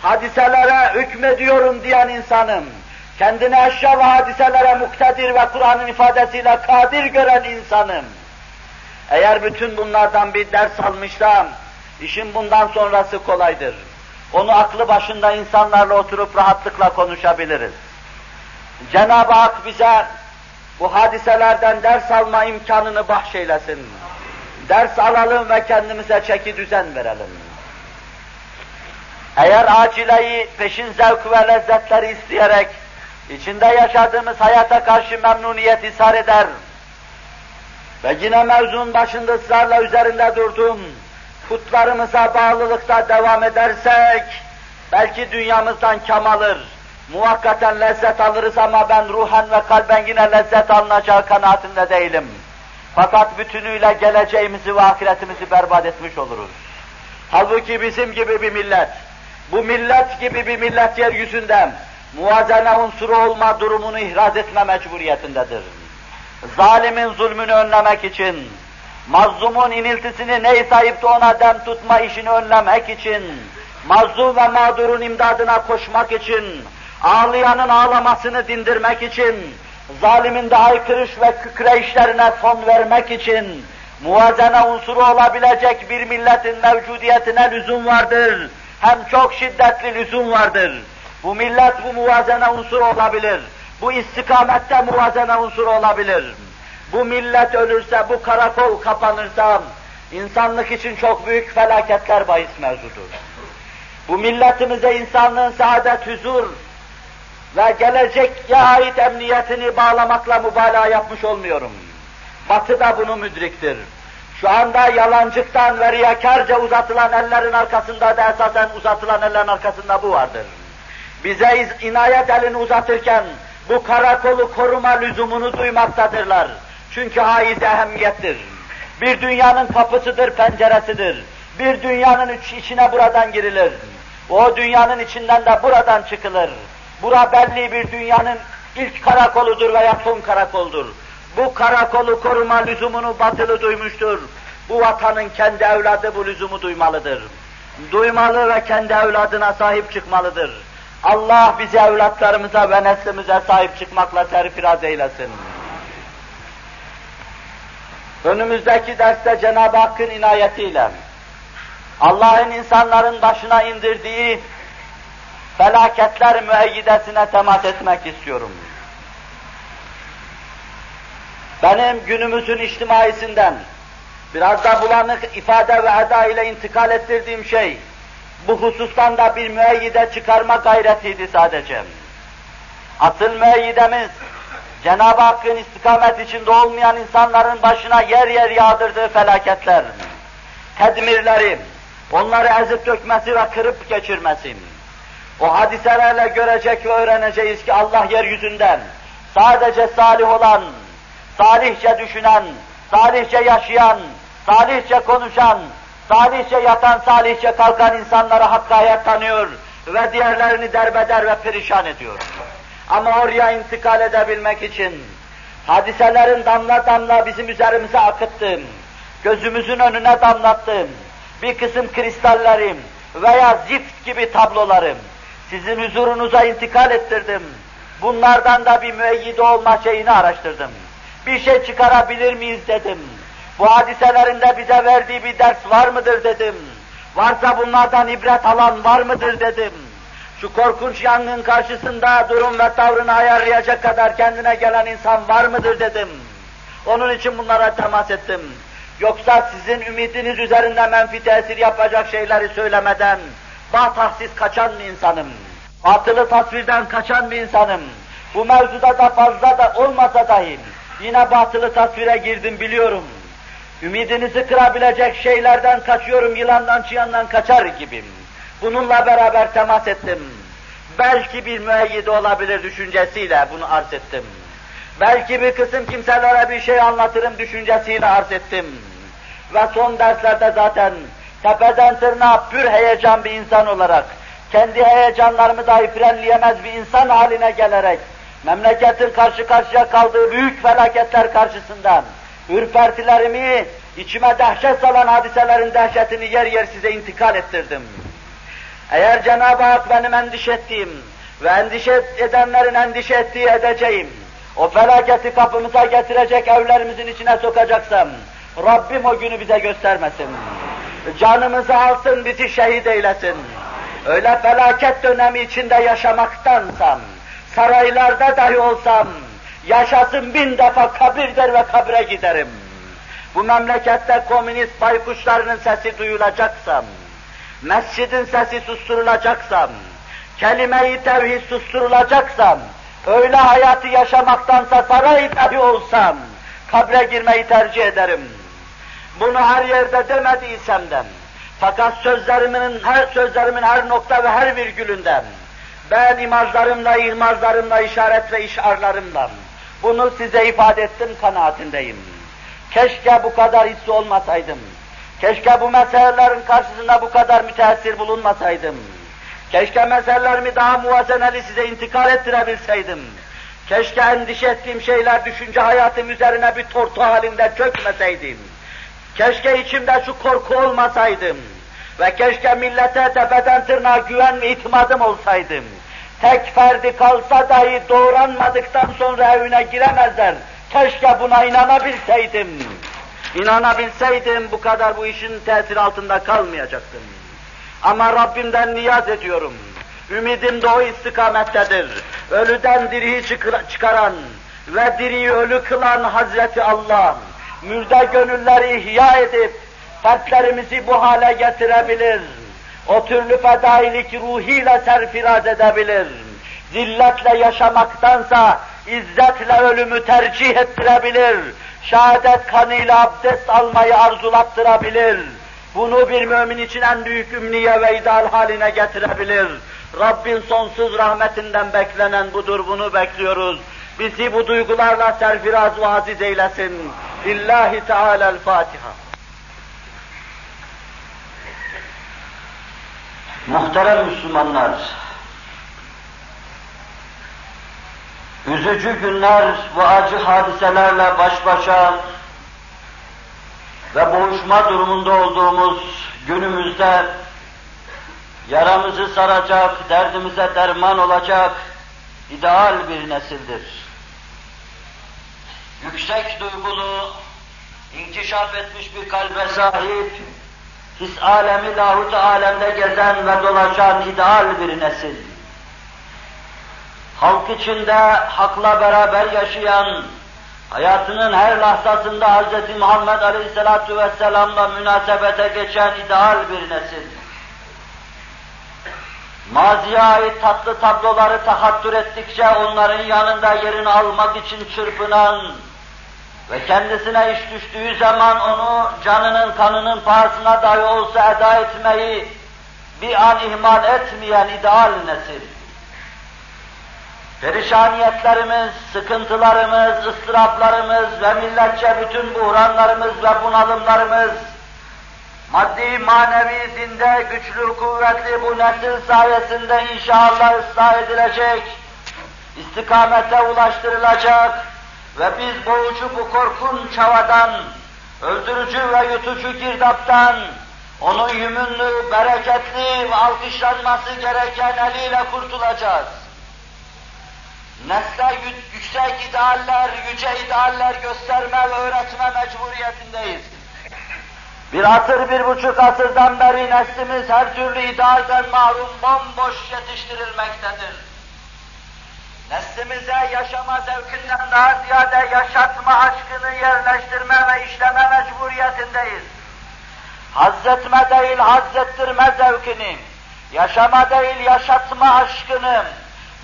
hadiselere hükmediyorum diyen insanım, kendini eşya ve hadiselere muktedir ve Kur'an'ın ifadesiyle kadir gören insanım. Eğer bütün bunlardan bir ders almışsam, işin bundan sonrası kolaydır. Onu aklı başında insanlarla oturup rahatlıkla konuşabiliriz. Cenab-ı Hak bize bu hadiselerden ders alma imkanını bahşeylesin. Ders alalım ve kendimize çeki düzen verelim. Eğer acileyi, peşin zevk ve lezzetleri isteyerek, içinde yaşadığımız hayata karşı memnuniyet ishar eder ve yine mevzun başında ısrarla üzerinde durdum, putlarımıza bağlılıkta devam edersek, belki dünyamızdan kam alır, muhakkaten lezzet alırız ama ben ruhen ve kalben yine lezzet alınacağı kanaatinde değilim. Fakat bütünüyle geleceğimizi ve ahiretimizi berbat etmiş oluruz. Halbuki bizim gibi bir millet, bu millet gibi bir millet yeryüzünde muvazene unsuru olma durumunu ihraz etme mecburiyetindedir. Zalimin zulmünü önlemek için, mazlumun iniltisini neyse ayıp ona dem tutma işini önlemek için, mazlum ve mağdurun imdadına koşmak için, ağlayanın ağlamasını dindirmek için, zalimin de haykırış ve kükreyişlerine son vermek için, muvazene unsuru olabilecek bir milletin mevcudiyetine lüzum vardır hem çok şiddetli lüzum vardır. Bu millet bu muvazene unsur olabilir. Bu istikamette muvazene unsur olabilir. Bu millet ölürse, bu karakol kapanırsa, insanlık için çok büyük felaketler bahis mevzudur. Bu milletimize insanlığın saadet, huzur ve geleceğe ait emniyetini bağlamakla mübalağa yapmış olmuyorum. Batı da bunu müdriktir. Şu anda yalancıktan ve riyakarca uzatılan ellerin arkasında da esasen uzatılan ellerin arkasında bu vardır. Bize inayet elini uzatırken bu karakolu koruma lüzumunu duymaktadırlar. Çünkü haiz ehemmiyettir. Bir dünyanın kapısıdır, penceresidir. Bir dünyanın içine buradan girilir. O dünyanın içinden de buradan çıkılır. Bura belli bir dünyanın ilk karakoludur veya son karakoldur bu karakolu koruma lüzumunu batılı duymuştur. Bu vatanın kendi evladı bu lüzumu duymalıdır. duymalı ve kendi evladına sahip çıkmalıdır. Allah bizi evlatlarımıza ve neslimize sahip çıkmakla serfiraz eylesin. Önümüzdeki derste Cenab-ı Hakk'ın inayetiyle Allah'ın insanların başına indirdiği felaketler müeyyidesine temas etmek istiyorum. Benim günümüzün içtimaisinden biraz da bulanık ifade ve eda ile intikal ettirdiğim şey, bu husustan da bir müeyyide çıkarma gayretiydi sadece. Asıl müeyyidemiz, Cenab-ı Hakk'ın istikamet içinde olmayan insanların başına yer yer yağdırdığı felaketler, tedmirleri, onları ezip dökmesi ve kırıp geçirmesi. O hadiselerle görecek ve öğreneceğiz ki Allah yeryüzünden sadece salih olan, salihçe düşünen, salihçe yaşayan, salihçe konuşan, salihçe yatan, salihçe kalkan insanları hakka hayat tanıyor ve diğerlerini derbeder ve perişan ediyor. Ama oraya intikal edebilmek için hadiselerin damla damla bizim üzerimize akıttım, gözümüzün önüne damlattım, bir kısım kristallerim veya zift gibi tablolarım, sizin huzurunuza intikal ettirdim. Bunlardan da bir müeyyide olma şeyini araştırdım. Bir şey çıkarabilir miyiz dedim. Bu hadiselerinde bize verdiği bir ders var mıdır dedim. Varsa bunlardan ibret alan var mıdır dedim. Şu korkunç yangın karşısında durum ve tavrını ayarlayacak kadar kendine gelen insan var mıdır dedim. Onun için bunlara temas ettim. Yoksa sizin ümidiniz üzerinde menfi tesir yapacak şeyleri söylemeden batahsiz kaçan bir insanım. Batılı tasvirden kaçan bir insanım. Bu mevzuda da fazla da olmasa dahi yine batılı tasvire girdim biliyorum. Ümidinizi kırabilecek şeylerden kaçıyorum, yılandan çıyandan kaçar gibiyim. Bununla beraber temas ettim. Belki bir müeyyide olabilir düşüncesiyle bunu arz ettim. Belki bir kısım kimselere bir şey anlatırım düşüncesiyle arz ettim. Ve son derslerde zaten tepeden tırnağa pür heyecan bir insan olarak, kendi heyecanlarımı dahi frenleyemez bir insan haline gelerek, memleketin karşı karşıya kaldığı büyük felaketler karşısında, ürpertilerimi, içime dehşet salan hadiselerin dehşetini yer yer size intikal ettirdim. Eğer Cenab-ı Hak benim endişe ettiğim ve endişe edenlerin endişe ettiği edeceğim, o felaketi kapımıza getirecek evlerimizin içine sokacaksam, Rabbim o günü bize göstermesin. Canımızı alsın, bizi şehit eylesin. Öyle felaket dönemi içinde yaşamaktensam, saraylarda dahi olsam, yaşasın bin defa kabir der ve kabre giderim. Bu memlekette komünist baykuşlarının sesi duyulacaksam, mescidin sesi susturulacaksam, kelime-i tevhid susturulacaksam, öyle hayatı yaşamaktansa saray dahi olsam, kabre girmeyi tercih ederim. Bunu her yerde demediysem de, fakat sözlerimin her sözlerimin her nokta ve her virgülünden, ben imajlarımla, ilmazlarımla, işaret ve işarlarımla bunu size ifade ettim kanaatindeyim. Keşke bu kadar hissi olmasaydım. Keşke bu meselelerin karşısında bu kadar müteessir bulunmasaydım. Keşke meselelerimi daha muvazeneli size intikal ettirebilseydim. Keşke endişe ettiğim şeyler düşünce hayatım üzerine bir tortu halinde çökmeseydim. Keşke içimde şu korku olmasaydım. Ve keşke millete tepeden tırnağa güven ve itimadım olsaydım. Tek ferdi kalsa dahi doğranmadıktan sonra evine giremezler. Keşke buna inanabilseydim. İnanabilseydim bu kadar bu işin tesir altında kalmayacaktım. Ama Rabbimden niyaz ediyorum. Ümidim de o istikamettedir. Ölüden diriyi çıkaran ve diriyi ölü kılan Hazreti Allah, mürde gönülleri ihya edip, fertlerimizi bu hale getirebilir. O türlü fedailik ruhiyle serfiraz edebilir. Zilletle yaşamaktansa izzetle ölümü tercih ettirebilir. Şehadet kanıyla abdest almayı arzulattırabilir. Bunu bir mümin için en büyük ümniye ve ideal haline getirebilir. Rabbin sonsuz rahmetinden beklenen budur, bunu bekliyoruz. Bizi bu duygularla serfiraz ve aziz eylesin. Lillahi Teala'l-Fatiha. Muhterem Müslümanlar, üzücü günler ve acı hadiselerle baş başa ve boğuşma durumunda olduğumuz günümüzde yaramızı saracak, derdimize derman olacak ideal bir nesildir. Yüksek duygulu, inkişaf etmiş bir kalbe sahip, his alemi lahut alemde gezen ve dolaşan ideal bir nesil. Halk içinde hakla beraber yaşayan, hayatının her lahzasında Hz. Muhammed Aleyhisselatü Vesselam'la münasebete geçen ideal bir nesil. Maziye ait tatlı tabloları tahattür ettikçe onların yanında yerini almak için çırpınan ve kendisine iş düştüğü zaman onu canının kanının pahasına dahi olsa eda etmeyi bir an ihmal etmeyen ideal nesil. Perişaniyetlerimiz, sıkıntılarımız, ıstıraplarımız ve milletçe bütün buhranlarımız ve bunalımlarımız, maddi manevi dinde güçlü kuvvetli bu nesil sayesinde inşallah ıslah edilecek, istikamete ulaştırılacak ve biz boğucu bu korkunç havadan, öldürücü ve yutucu girdaptan, onun yümünlü, bereketli ve alkışlanması gereken eliyle kurtulacağız. Nesle yüksek idealler, yüce idealler gösterme ve öğretme mecburiyetindeyiz. Bir asır, bir buçuk asırdan beri neslimiz her türlü idealden mahrum bomboş yetiştirilmektedir. Neslimize yaşama zevkinden daha ziyade yaşatma aşkını yerleştirme ve işleme mecburiyetindeyiz. Hazzetme değil, hazzettirme zevkini, yaşama değil, yaşatma aşkını,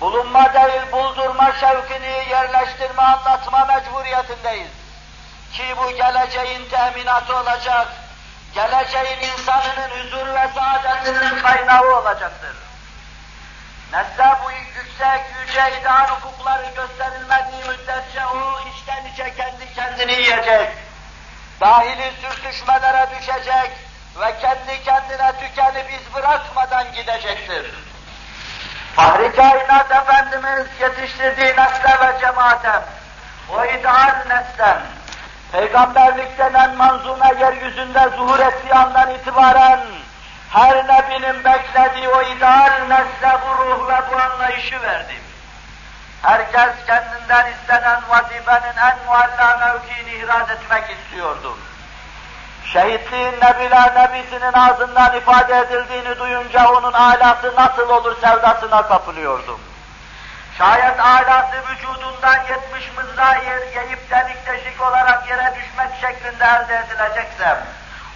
bulunma değil, buldurma şevkini yerleştirme, anlatma mecburiyetindeyiz. Ki bu geleceğin teminatı olacak, geleceğin insanının huzur ve saadetinin kaynağı olacaktır. Nesle bu yüksek, yüce ideal hukukları gösterilmediği müddetçe o içten içe kendi kendini yiyecek. Dahili sürtüşmelere düşecek ve kendi kendine tükenip iz bırakmadan gidecektir. Fahri kainat Efendimiz yetiştirdiği nesle ve cemaate, o ideal neslen, peygamberlik denen manzume yeryüzünde zuhur ettiği andan itibaren, her nebinin beklediği o ideal nesle bu ruh ve bu anlayışı verdim. Herkes kendinden istenen vazifenin en mualla mevkiini ihraz etmek istiyordum. Şehitliğin Nebiler Nebisi'nin ağzından ifade edildiğini duyunca onun alası nasıl olur sevdasına kapılıyordum. Şayet alası vücudundan yetmiş mızrağı yiyip delik deşik olarak yere düşmek şeklinde elde edileceksem,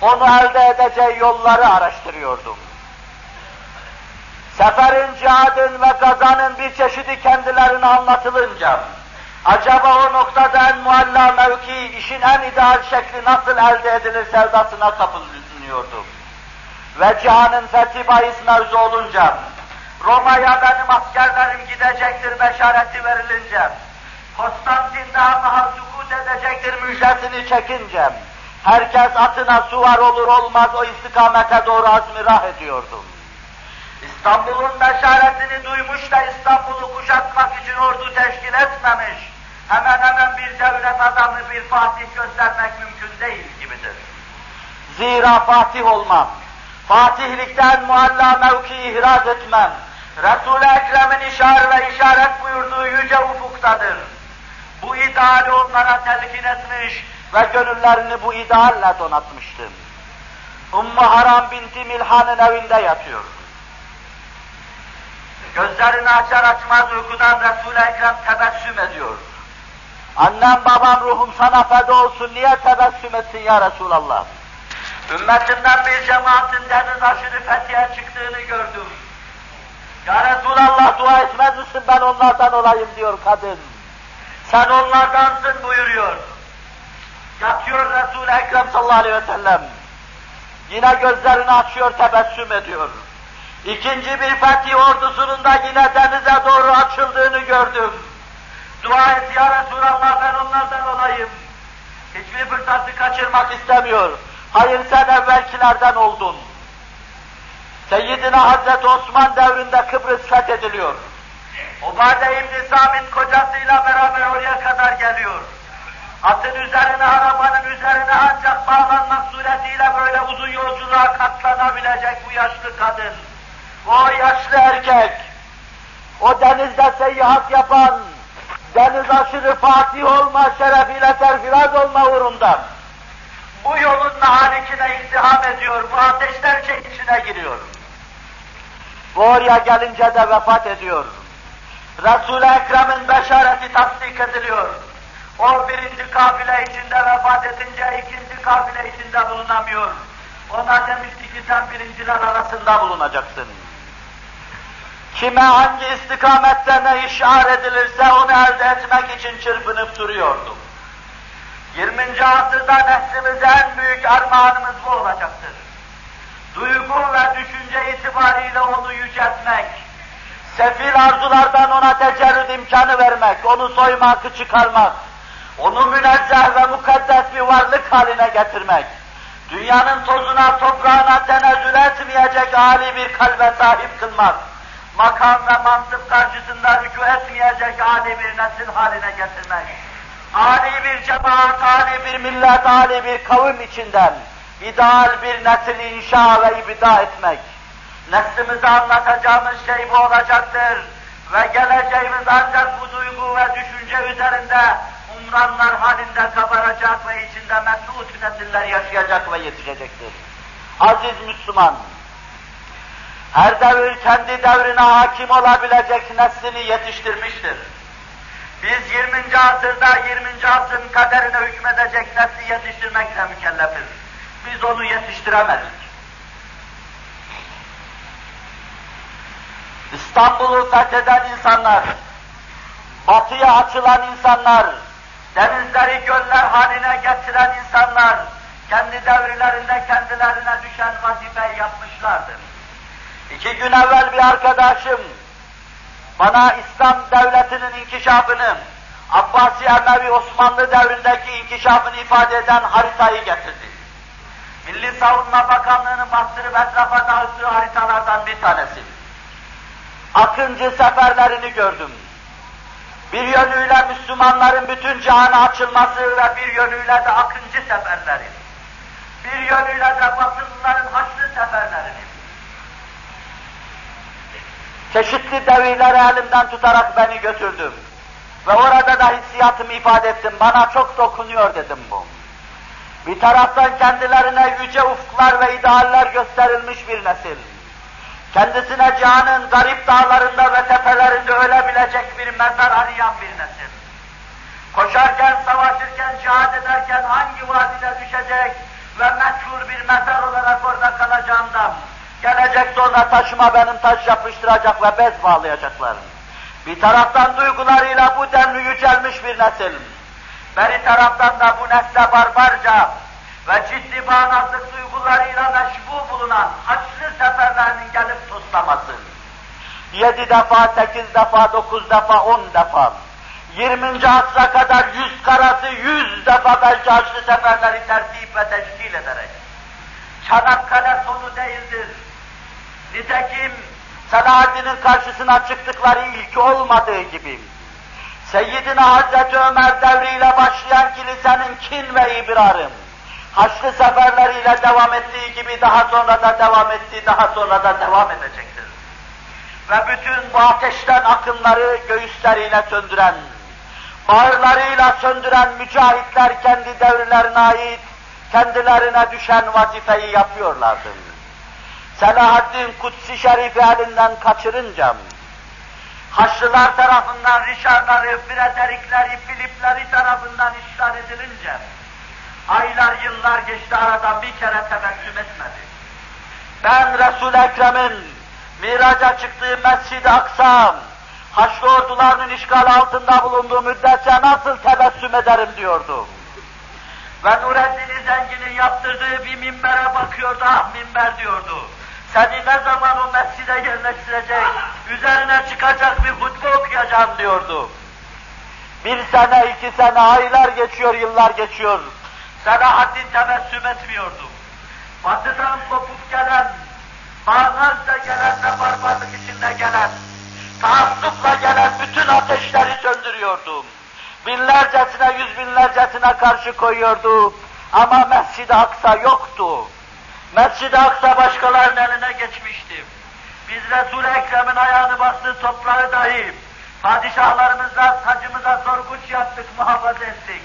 onu elde edeceği yolları araştırıyordum. Seferin, cihadın ve gazanın bir çeşidi kendilerine anlatılınca, acaba o noktada en mualla mevki, işin en ideal şekli nasıl elde edilir sevdasına kapılıyordum. Ve cihanın fethi bahis mevzu olunca, Roma'ya benim askerlerim gidecektir beşareti verilince, Konstantin daha mahal sukut edecektir müjdesini çekince, herkes atına suvar olur olmaz o istikamete doğru azmirah ediyordum. İstanbul'un beşaretini duymuş da İstanbul'u kuşatmak için ordu teşkil etmemiş, hemen hemen bir devlet adamı, bir fatih göstermek mümkün değil gibidir. Zira fatih olmam, fatihlikten mualla mevki ihraz etmem, Resul-i Ekrem'in işar ve işaret buyurduğu yüce ufuktadır. Bu ideali onlara telkin etmiş ve gönüllerini bu idealle donatmıştım. Ummu Haram binti Milhan'ın evinde yatıyor. Gözlerini açar açmaz uykudan Resul-i Ekrem tebessüm ediyor. Annem babam ruhum sana feda olsun niye tebessüm etsin ya Resulallah? Ümmetimden bir cemaatin deniz aşırı fethiye çıktığını gördüm. Ya Resulallah dua etmez misin ben onlardan olayım diyor kadın. Sen onlardansın buyuruyor. Yatıyor Resul-i Ekrem sallallahu aleyhi ve sellem. Yine gözlerini açıyor, tebessüm ediyor. İkinci bir fetih ordusunun da yine denize doğru açıldığını gördüm. Dua et ya Resulallah ben onlardan olayım. Hiçbir fırsatı kaçırmak istemiyor. Hayır sen evvelkilerden oldun. Seyyidina Hazreti Osman devrinde Kıbrıs fethediliyor. Ubade İbni Samit kocasıyla beraber oraya kadar geliyor. Atın üzerine, arabanın üzerine ancak bağlanmak suretiyle böyle uzun yolculuğa katlanabilecek bu yaşlı kadın. o yaşlı erkek, o denizde seyahat yapan, deniz aşırı fatih olma şerefiyle serfiraz olma uğrunda, bu yolun halikine izdiham ediyor, bu ateşler içine giriyor. Bu oraya gelince de vefat ediyor. Resul-i Ekrem'in beşareti tasdik ediliyor. O birinci kafile içinde vefat edince ikinci kafile içinde bulunamıyor. Ona demişti ki sen birinciler arasında bulunacaksın. Kime hangi istikamette ne işaret edilirse onu elde etmek için çırpınıp duruyordu. 20. asırda neslimize en büyük armağanımız bu olacaktır. Duygu ve düşünce itibariyle onu yüceltmek, sefil arzulardan ona tecerrüt imkanı vermek, onu soymak, çıkarmak, onu münezzeh ve mukaddes bir varlık haline getirmek, dünyanın tozuna, toprağına tenezzül etmeyecek âli bir kalbe sahip kılmak, makam ve mansıp karşısında rükû etmeyecek âli bir nesil haline getirmek, âli bir cemaat, âli bir millet, âli bir kavim içinden ideal bir nesil inşa ve ibda etmek. Neslimize anlatacağımız şey bu olacaktır ve geleceğimiz ancak bu duygu ve düşünce üzerinde umranlar halinde kabaracak ve içinde mesut nesiller yaşayacak ve yetişecektir. Aziz Müslüman, her devir kendi devrine hakim olabilecek neslini yetiştirmiştir. Biz 20. asırda 20. asrın kaderine hükmedecek nesli yetiştirmekle mükellefiz. Biz onu yetiştiremedik. İstanbul'u fetheden insanlar, batıya açılan insanlar, denizleri göller haline getiren insanlar, kendi devrilerinde kendilerine düşen vazifeyi yapmışlardır. İki gün evvel bir arkadaşım bana İslam devletinin inkişafını, Abbasi Emevi Osmanlı devrindeki inkişafını ifade eden haritayı getirdi. Milli Savunma Bakanlığı'nın bastırıp etrafa dağıttığı haritalardan bir tanesi. Akıncı seferlerini gördüm. Bir yönüyle Müslümanların bütün cihana açılması ve bir yönüyle de akıncı seferleri. Bir yönüyle de Batılıların haçlı seferlerini. Çeşitli devirleri elimden tutarak beni götürdüm. Ve orada da hissiyatımı ifade ettim. Bana çok dokunuyor dedim bu. Bir taraftan kendilerine yüce ufuklar ve idealler gösterilmiş bir nesil. Kendisine cihanın garip dağlarında ve tepelerinde ölebilecek bir mezar arayan bir nesil. Koşarken, savaşırken, cihad ederken hangi vadide düşecek ve meçhul bir mezar olarak orada kalacağından, gelecek sonra taşıma benim taş yapıştıracak ve bez bağlayacaklar. Bir taraftan duygularıyla bu denli yücelmiş bir nesil. Beri taraftan da bu nesle barbarca ve ciddi manasız duygularıyla meşbu bulunan haçlı seferlerinin gelip toslaması. Yedi defa, sekiz defa, dokuz defa, on defa. Yirminci asra kadar yüz karası yüz defa belki haçlı seferleri tertip ve teşkil ederek. Çanakkale sonu değildir. Nitekim Selahaddin'in karşısına çıktıkları ilk olmadığı gibi Seyyidina Hazreti Ömer devriyle başlayan kilisenin kin ve ibrarım, Haçlı seferleriyle devam ettiği gibi daha sonra da devam etti, daha sonra da devam edecektir. Ve bütün bu ateşten akınları göğüsleriyle söndüren, bağırlarıyla söndüren mücahitler kendi devirlerine ait, kendilerine düşen vazifeyi yapıyorlardı. Selahaddin Kutsi Şerif'i elinden kaçırınca, Haçlılar tarafından Richard'ları, Frederik'leri, Filip'leri tarafından işgal edilince, aylar yıllar geçti aradan bir kere tebessüm etmedi. Ben Resul-i Ekrem'in miraca çıktığı Mescid-i Aksa, Haçlı ordularının işgal altında bulunduğu müddetçe nasıl tebessüm ederim diyordu. Ve Nureddin Zengin'in yaptırdığı bir minbere bakıyordu, ah minber diyordu. Seni ne zaman o mescide yerleştirecek, üzerine çıkacak bir hutbe okuyacağım diyordu. Bir sene, iki sene, aylar geçiyor, yıllar geçiyor. Selahaddin tebessüm etmiyordu. Batıdan kopup gelen, bağnazca gelen ve barbarlık içinde gelen, taassupla gelen bütün ateşleri söndürüyordu. Binlercesine, yüz binlercesine karşı koyuyordu. Ama Mescid-i Aksa yoktu. Mescid-i Aksa başkalarının eline geçmişti. Biz Resul-i Ekrem'in ayağını bastığı topları dahi padişahlarımızla, tacımıza sorguç yaptık, muhafaza ettik.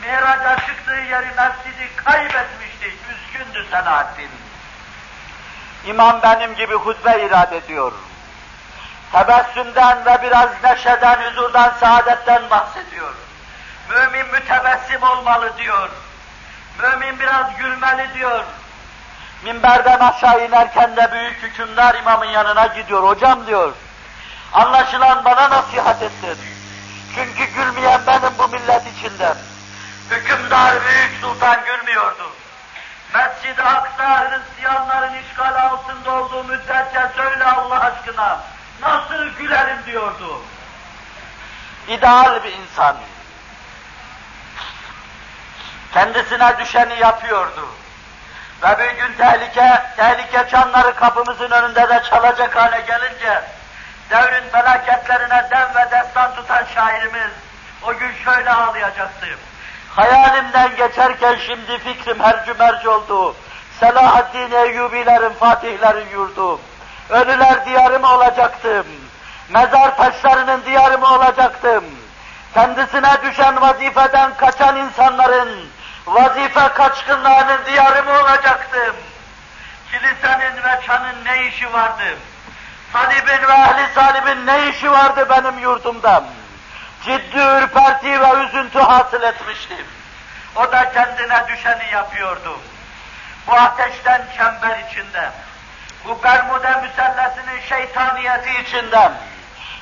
Miraca çıktığı yeri mescidi kaybetmiştik, üzgündü Selahaddin. İmam benim gibi hutbe irad ediyor. Tebessümden ve biraz neşeden, huzurdan, saadetten bahsediyor. Mümin mütebessim olmalı diyor. Mümin biraz gülmeli diyor. Minberden aşağı inerken de büyük hükümdar imamın yanına gidiyor. Hocam diyor, anlaşılan bana nasihat ettin. Çünkü gülmeyen benim bu millet içinde. Hükümdar büyük sultan gülmüyordu. Mescid-i Aksa Hristiyanların işgal altında olduğu müddetçe söyle Allah aşkına nasıl gülerim diyordu. İdeal bir insan. Kendisine düşeni yapıyordu. Ve bir gün tehlike, tehlike çanları kapımızın önünde de çalacak hale gelince, devrin felaketlerine dem ve destan tutan şairimiz, o gün şöyle ağlayacaktı. Hayalimden geçerken şimdi fikrim hercü merci oldu. Selahaddin Eyyubilerin, Fatihlerin yurdu. Ölüler diyarı mı olacaktım? Mezar taşlarının diyarı mı olacaktım? Kendisine düşen vazifeden kaçan insanların vazife kaçkınlarının diyarı mı olacaktım? Kilisenin ve çanın ne işi vardı? Salibin ve ehli salibin ne işi vardı benim yurdumda? Ciddi ürperti ve üzüntü hasıl etmiştim. O da kendine düşeni yapıyordu. Bu ateşten çember içinde, bu Bermuda müsellesinin şeytaniyeti içinde,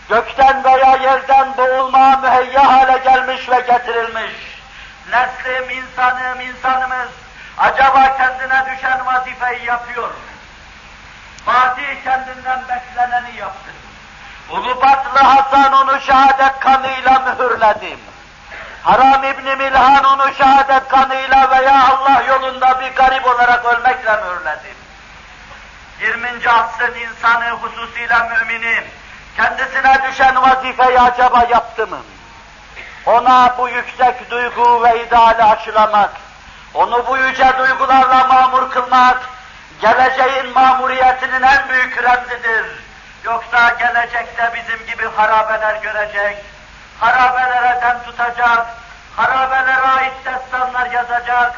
gökten veya yerden boğulmaya müheyya hale gelmiş ve getirilmiş. Neslim, insanım, insanımız acaba kendine düşen vazifeyi yapıyor. Fatih kendinden bekleneni yaptı. Ulubatlı Hasan onu şehadet kanıyla mühürledim. Haram İbni Milhan onu şehadet kanıyla veya Allah yolunda bir garip olarak ölmekle mühürledim. 20. asrın insanı hususuyla mümini kendisine düşen vazifeyi acaba yaptı mı? Ona bu yüksek duygu ve ideali aşılamak, onu bu yüce duygularla mamur kılmak, geleceğin mamuriyetinin en büyük remzidir. Yoksa gelecekte bizim gibi harabeler görecek, harabelere dem tutacak, harabelere ait destanlar yazacak,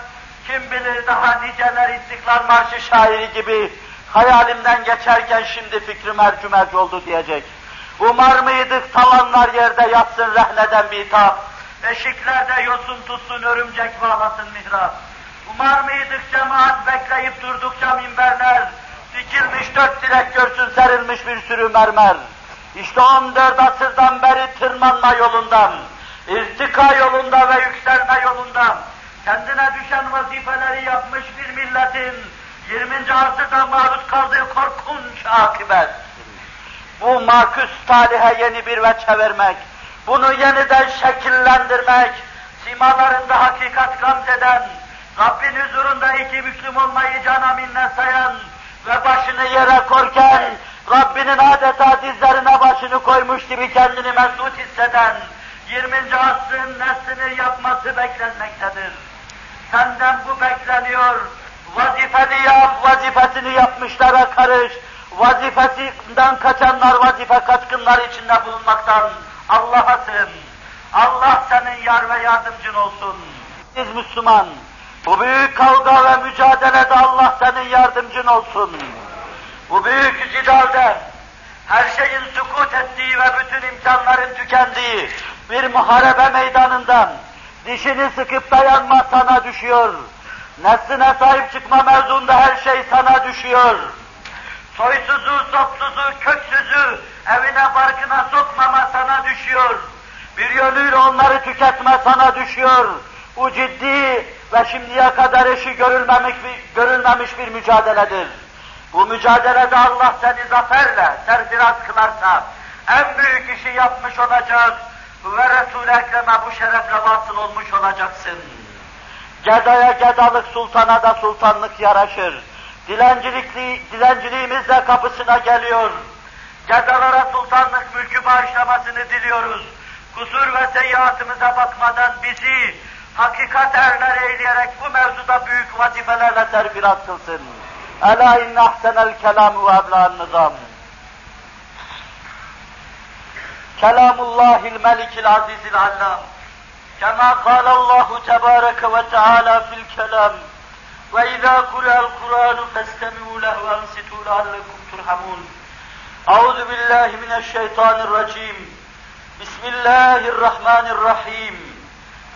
kim bilir daha niceler İstiklal Marşı şairi gibi hayalimden geçerken şimdi fikrim ercümerc oldu diyecek. Umar mıydık tavanlar yerde yatsın rehneden bitap, eşiklerde yosun tutsun örümcek bağlasın mihrap. Umar mıydık cemaat bekleyip durdukça minberler, dikilmiş dört direk görsün serilmiş bir sürü mermer. İşte 14 asırdan beri tırmanma yolundan, irtika yolunda ve yükselme yolundan, kendine düşen vazifeleri yapmış bir milletin 20. asırda maruz kaldığı korkunç akıbet. Bu makus talihe yeni bir veçe vermek, bunu yeniden şekillendirmek, simalarında hakikat gamzeden, Rabbin huzurunda iki Müslüm olmayı cana minnet sayan ve başını yere korken, Rabbinin adeta dizlerine başını koymuş gibi kendini mesut hisseden, 20. asrın neslini yapması beklenmektedir. Senden bu bekleniyor, vazifeni yap, vazifesini yapmışlara karış, vazifesinden kaçanlar vazife kaçkınlar içinde bulunmaktan Allah'a sığın. Allah senin yar ve yardımcın olsun. Biz Müslüman, bu büyük kavga ve mücadelede Allah senin yardımcın olsun. Bu büyük cidalde her şeyin sukut ettiği ve bütün imkanların tükendiği bir muharebe meydanından dişini sıkıp dayanma sana düşüyor. Nesline sahip çıkma mevzunda her şey sana düşüyor. Soysuzu, sopsuzu, köksüzü evine barkına sokmama sana düşüyor. Bir yönüyle onları tüketme sana düşüyor. Bu ciddi ve şimdiye kadar eşi görülmemiş görülmemiş bir mücadeledir. Bu mücadelede Allah seni zaferle serfiraz kılarsa en büyük işi yapmış olacak ve Resul-i Ekrem'e bu şerefle vasıl olmuş olacaksın. Gedaya gedalık, sultana da sultanlık yaraşır. Dilencilikli, dilenciliğimiz de kapısına geliyor. Gedalara sultanlık mülkü bağışlamasını diliyoruz. Kusur ve seyyiatımıza bakmadan bizi hakikat erler eyleyerek bu mevzuda büyük vazifelerle terbirat kılsın. Ela inne ahsenel kelamu ve eblan nizam. Kelamullahil melikil azizil allam. Kema kalallahu tebareke ve teala fil kelam. Ve izâ kurel kur'anu festemi'u lehu ansitu leallekum turhamun. Euzu billahi mineşşeytanirracim. Bismillahirrahmanirrahim.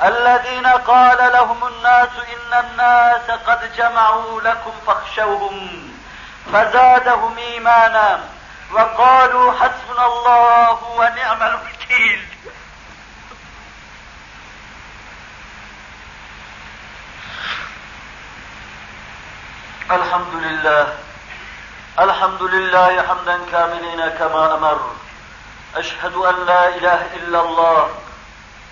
الذين قال لهم الناس إن الناس قد جمعوا لكم فاخشوهم فزادهم إيمانا وقالوا حسبنا الله ونعم الوكيل. الحمد لله الحمد لله حمدا كاملين كما أمر. أشهد أن لا إله إلا الله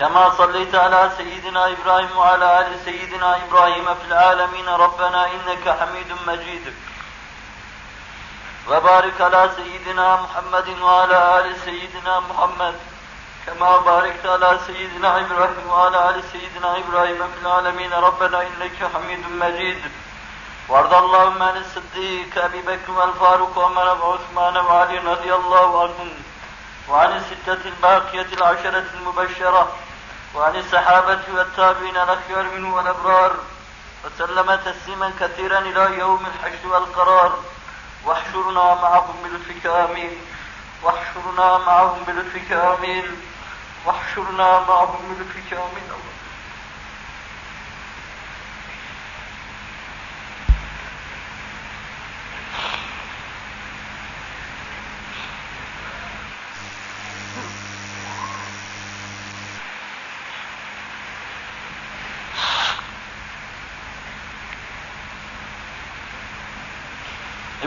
كما صليت على سيدنا إبراهيم وعلى آل سيدنا إبراهيم في العالمين. ربنا إنك حميد مجيد. وبارك على سيدنا محمد وعلى آل سيدنا محمد. كما باركت على سيدنا إبراهيم وعلى آل سيدنا إبراهيم في العالمين. ربنا إنك حميد مجيد. وارض اللهم عن الصديق أبي بكر والفاروق وعمر وعثمان وعلي رضي الله عنهم. وعن الستة الباقية العشرة المبشرة. وعن الصحابة والتابعين الأخيار منه والأبرار وسلم تسليما كثيرا إلى يوم الحشر والقرار. واحشرنا معهم بلطفك آمين واحشرنا معهم بلطفك آمين واحشرنا معهم بلطفك آمين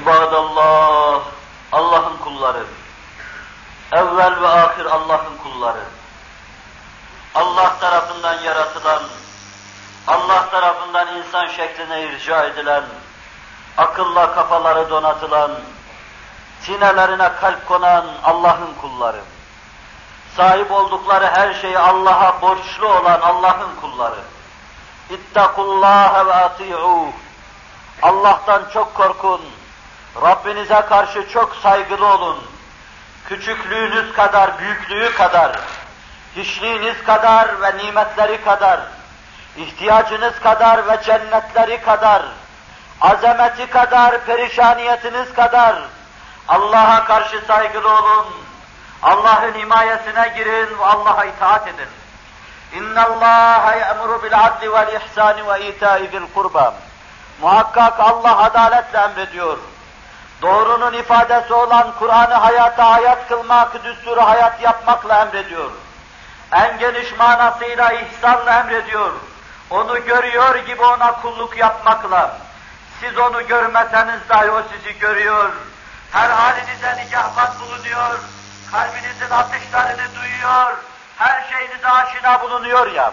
İbadallah, Allah'ın kulları. Evvel ve ahir Allah'ın kulları. Allah tarafından yaratılan, Allah tarafından insan şekline irca edilen, akılla kafaları donatılan, sinelerine kalp konan Allah'ın kulları. Sahip oldukları her şeyi Allah'a borçlu olan Allah'ın kulları. İttakullâhe ve ati'ûh. Allah'tan çok korkun. Rabbinize karşı çok saygılı olun. Küçüklüğünüz kadar, büyüklüğü kadar, hiçliğiniz kadar ve nimetleri kadar, ihtiyacınız kadar ve cennetleri kadar, azameti kadar, perişaniyetiniz kadar, Allah'a karşı saygılı olun. Allah'ın himayesine girin ve Allah'a itaat edin. Bil adli vel ihsani ve ita'i zil kurba. Muhakkak Allah adaletle emrediyor. Doğrunun ifadesi olan Kur'an'ı hayata hayat kılmak, düsturu hayat yapmakla emrediyor en geniş manasıyla ihsanla emrediyor. Onu görüyor gibi ona kulluk yapmakla. Siz onu görmeseniz dahi o sizi görüyor. Her halinize nikahbat bulunuyor. Kalbinizin atışlarını duyuyor. Her şeyinize aşina bulunuyor ya.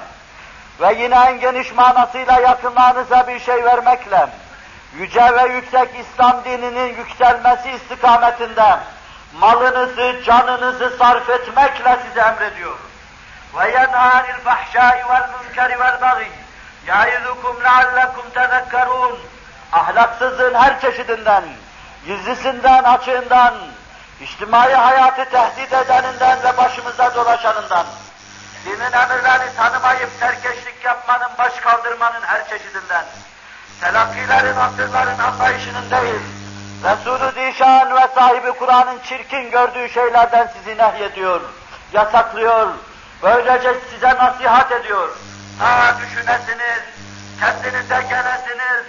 Ve yine en geniş manasıyla yakınlarınıza bir şey vermekle, yüce ve yüksek İslam dininin yükselmesi istikametinde malınızı, canınızı sarf etmekle size emrediyor. Ve yenhanil fahşai vel münkeri vel bagi yaizukum leallekum tezekkerun ahlaksızlığın her çeşidinden, gizlisinden, açığından, içtimai hayatı tehdit edeninden ve başımıza dolaşanından, dinin emirlerini tanımayıp serkeşlik yapmanın, baş kaldırmanın her çeşidinden, telakkilerin, asırların anlayışının değil, Resulü Zişan ve sahibi Kur'an'ın çirkin gördüğü şeylerden sizi nehyediyor, yasaklıyor, Böylece size nasihat ediyor. Ha düşünesiniz, kendinize gelesiniz,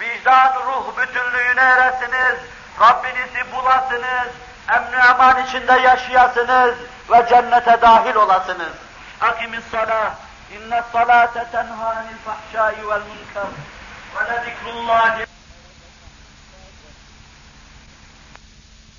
vicdan ruh bütünlüğüne eresiniz, Rabbinizi bulasınız, emni eman içinde yaşayasınız ve cennete dahil olasınız. Akimis salah, inne salate tenha anil fahşai vel münker ولذكر الله